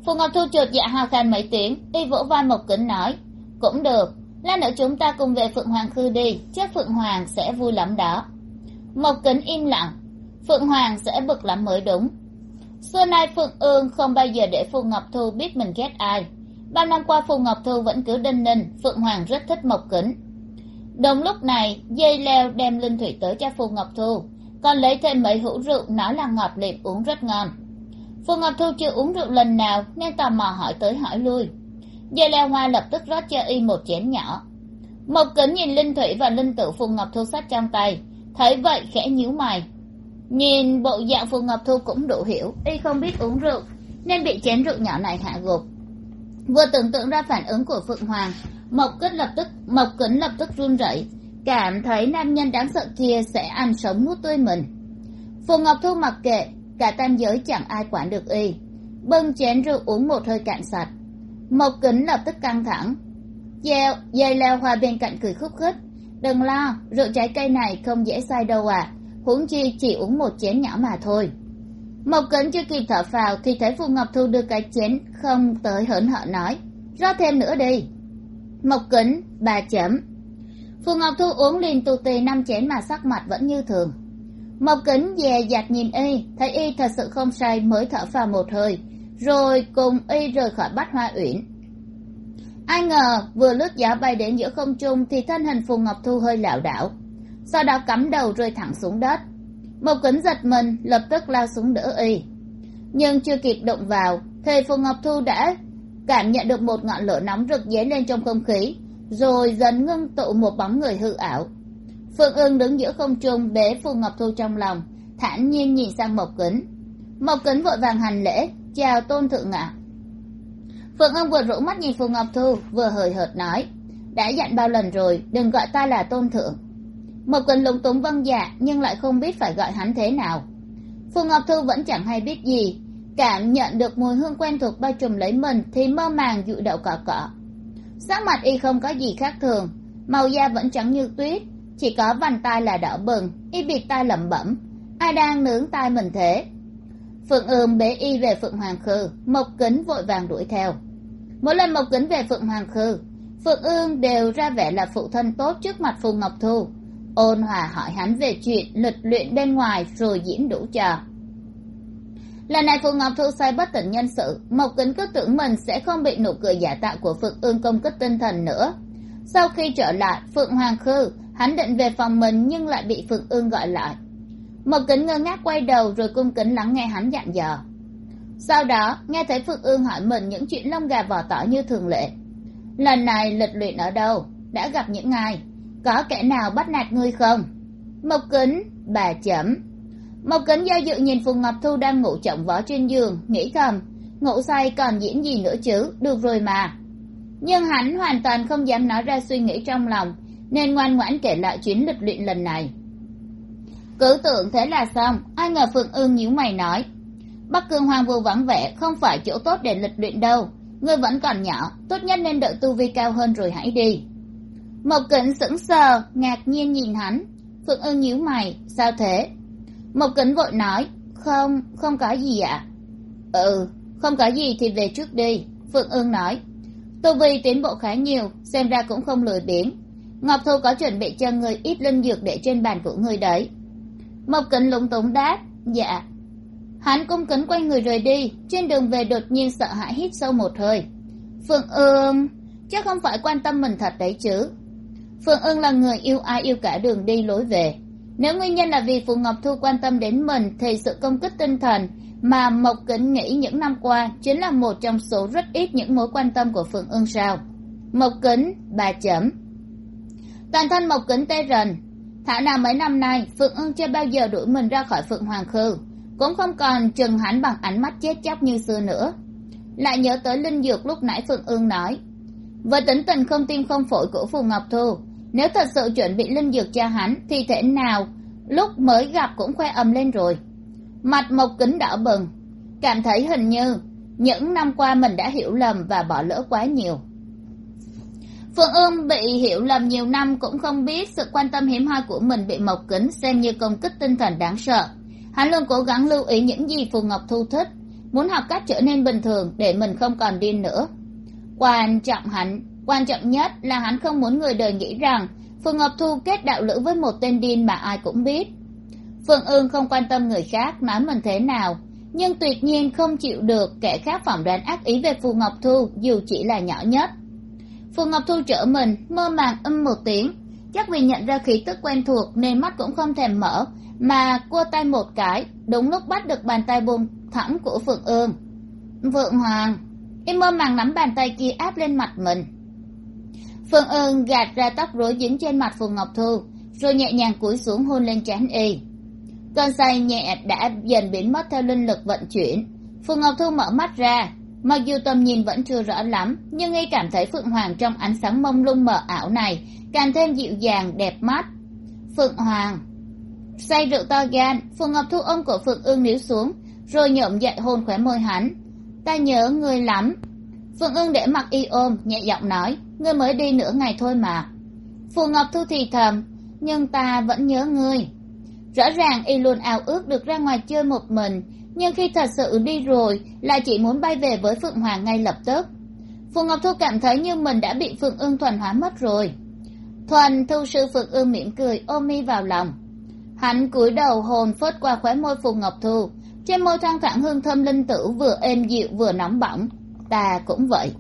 phù ngọc thu trượt dạ hào khan mấy tiếng, y vỗ vai mộc kính nói, cũng được, lát nữa chúng ta cùng về phượng hoàng khư đi, chắc phượng hoàng sẽ vui lắm đó. Mộc kính im lặng, phượng hoàng sẽ bực lắm mới đúng. Xưa nay phượng ương không bao giờ để phù ngọc thu biết mình ghét ai. Bao năm qua phù ngọc thu vẫn cứ đinh ninh, phượng hoàng rất thích mộc kính. Đồng lúc này, dây leo đem linh thủy tới cho phù ngọc thu, còn lấy thêm mấy hũ rượu nói là ngọt liệm uống rất ngon phương ngọc thu chưa uống rượu lần nào, nên tò mò hỏi tới hỏi lui. Dây leo hoa lập tức rót cho y một chén nhỏ. Mộc kính nhìn linh thủy và linh tử phù ngọc thu sách trong tay, thấy vậy khẽ nhíu mày. Nhìn bộ dạng phù ngọc thu cũng đủ hiểu, y không biết uống rượu, nên bị chén rượu nhỏ này hạ gục. Vừa tưởng tượng ra phản ứng của phượng hoàng, mộc kính lập tức, mộc kính lập tức run rẩy, cảm thấy nam nhân đáng sợ kia sẽ ăn sống nuốt tươi mình. Phù ngọc thu mặc kệ cả tam giới chẳng ai quản được y. Bưng chén rượu uống một hơi cạn sạch. Mộc kính lập tức căng thẳng. Dèo dây leo hoa bên cạnh cười khúc khích. Đừng lo, rượu trái cây này không dễ sai đâu à. Huống chi chỉ uống một chén nhỏ mà thôi. Mộc kính chưa kịp thở phào thì thấy phù ngọc thu đưa cái chén không tới hớn hở nói, rót thêm nữa đi. Mộc kính, ba chấm. Phù ngọc thu uống liền tù tì năm chén mà sắc mặt vẫn như thường mộc kính dè dặt nhìn y, thấy y thật sự không say, mới thở phào một hơi. Rồi cùng y rời khỏi bát hoa uyển. Ai ngờ, vừa lướt gió bay đến giữa không trung thì thân hình phù ngọc thu hơi lảo đảo. Sau đó cắm đầu rơi thẳng xuống đất. Mộc kính giật mình, lập tức lao xuống đỡ y. Nhưng chưa kịp động vào, thì phù ngọc thu đã cảm nhận được một ngọn lửa nóng rực dấy lên trong không khí, rồi dần ngưng tụ một bóng người hư ảo phượng ương đứng giữa không trung bế phù ngọc thu trong lòng, thản nhiên nhìn sang mộc kính. Mộc kính vội vàng hành lễ, chào tôn thượng ạ phượng ương vừa rũ mắt nhìn phù ngọc thu, vừa hời hợt nói, đã dặn bao lần rồi, đừng gọi ta là tôn thượng. Mộc kính lúng túng vâng dạ nhưng lại không biết phải gọi hắn thế nào. Phù ngọc thu vẫn chẳng hay biết gì, cảm nhận được mùi hương quen thuộc bao trùm lấy mình thì mơ màng dụ đậu cỏ cỏ sắc mặt y không có gì khác thường, màu da vẫn trắng như tuyết chỉ có vành tai là đỏ bừng, y bịt tai lẩm bẩm. Ai đang nướng tai mình thế? Phượng ương bế y về phượng hoàng khư, mộc kính vội vàng đuổi theo. Mỗi lần mộc kính về phượng hoàng khư, phượng ương đều ra vẻ là phụ thân tốt trước mặt phù ngọc thu, ôn hòa hỏi hắn về chuyện lịch luyện bên ngoài rồi diễn đủ trò. Lần này phù ngọc thu say bất tỉnh nhân sự, mộc kính cứ tưởng mình sẽ không bị nụ cười giả tạo của phượng ương công kích tinh thần nữa. Sau khi trở lại phượng hoàng khư hắn định về phòng mình nhưng lại bị phượng ương gọi lại. Mộc kính ngơ ngác quay đầu rồi cung kính lắng nghe hắn dặn dò. Sau đó, nghe thấy phượng ương hỏi mình những chuyện lông gà vỏ tỏi như thường lệ. Lần này lịch luyện ở đâu? Đã gặp những ai? Có kẻ nào bắt nạt ngươi không? Mộc kính, bà chấm mộc kính do dự nhìn phùng ngọc thu đang ngủ trọng võ trên giường, nghĩ thầm, ngủ say còn diễn gì nữa chứ? Được rồi mà. Nhưng hắn hoàn toàn không dám nói ra suy nghĩ trong lòng nên ngoan ngoãn kể lại chuyến lịch luyện lần này. Cứ tưởng thế là xong, ai ngờ phượng ương nhíu mày nói, bắc cương hoang vu vắng vẻ, không phải chỗ tốt để lịch luyện đâu. Ngươi vẫn còn nhỏ, tốt nhất nên đợi tu vi cao hơn rồi hãy đi. Mộc kính sững sờ, ngạc nhiên nhìn hắn. Phượng ương nhíu mày, sao thế? Mộc kính vội nói, không không có gì ạ. Ừ không có gì thì về trước đi, phượng ương nói. Tu vi tiến bộ khá nhiều, xem ra cũng không lười biếng ngọc thu có chuẩn bị cho người ít linh dược để trên bàn của người đấy. Mộc kính lúng túng đáp dạ. Hắn cung kính quay người rời đi, trên đường về đột nhiên sợ hãi hít sâu một hơi. Phượng ương chắc không phải quan tâm mình thật đấy chứ. Phượng ương là người yêu ai yêu cả đường đi lối về. Nếu nguyên nhân là vì phù ngọc thu quan tâm đến mình thì sự công kích tinh thần mà mộc kính nghĩ những năm qua chính là một trong số rất ít những mối quan tâm của phượng ương sao. Mộc kính, bà chấm toàn thân mộc kính tê rần. Thả nào mấy năm nay, phượng ương chưa bao giờ đuổi mình ra khỏi phượng hoàng khư cũng không còn chừng hắn bằng ánh mắt chết chóc như xưa nữa. Lại nhớ tới linh dược lúc nãy phượng ương nói, với tính tình không tim không phổi của phù ngọc thu, nếu thật sự chuẩn bị linh dược cho hắn, thì thể nào? Lúc mới gặp cũng khoe ầm lên rồi. Mặt mộc kính đỏ bừng. Cảm thấy hình như những năm qua mình đã hiểu lầm và bỏ lỡ quá nhiều phượng ương bị hiểu lầm nhiều năm cũng không biết sự quan tâm hiếm hoi của mình bị mộc kính xem như công kích tinh thần đáng sợ. Hắn luôn cố gắng lưu ý những gì phù ngọc thu thích, muốn học cách trở nên bình thường để mình không còn điên nữa. Quan trọng hắn, quan trọng nhất là hắn không muốn người đời nghĩ rằng phù ngọc thu kết đạo lữ với một tên điên mà ai cũng biết. Phương ương không quan tâm người khác, nói mình thế nào, nhưng tuyệt nhiên không chịu được kẻ khác phỏng đoán ác ý về phù ngọc thu, dù chỉ là nhỏ nhất phù ngọc thu trở mình, mơ màng âm một tiếng. Chắc vì nhận ra khí tức quen thuộc nên mắt cũng không thèm mở, mà cua tay một cái, đúng lúc bắt được bàn tay buông thẳng của phượng ương. Vượng hoàng y mơ màng nắm bàn tay kia áp lên mặt mình. Phượng ương gạt ra tóc rối dính trên mặt phù ngọc thu, rồi nhẹ nhàng cúi xuống hôn lên trán y. Cơn say nhẹ đã dần biến mất theo linh lực vận chuyển. Phù ngọc thu mở mắt ra mặc dù tầm nhìn vẫn chưa rõ lắm, nhưng y cảm thấy phượng hoàng trong ánh sáng mông lung mờ ảo này càng thêm dịu dàng, đẹp mắt. Phượng hoàng, say rượu to gan phượng ngọc thu ôm của phượng ương níu xuống, rồi nhộm dậy hôn khóe môi hắn. Ta nhớ ngươi lắm. Phượng ương để mặc y ôm, nhẹ giọng nói, ngươi mới đi nửa ngày thôi mà. Phù ngọc thu thì thầm, nhưng ta vẫn nhớ ngươi. Rõ ràng y luôn ao ước được ra ngoài chơi một mình nhưng khi thật sự đi rồi lại chỉ muốn bay về với phượng hoàng ngay lập tức. Phù ngọc thu cảm thấy như mình đã bị phượng ương thuần hóa mất rồi. Thuần thu sư phượng ương mỉm cười, ôm mi vào lòng. Hắn cúi đầu hồn phớt qua khóe môi phù ngọc thu. Trên môi thoang thoảng hương thơm linh tử vừa êm dịu vừa nóng bỏng. Ta cũng vậy.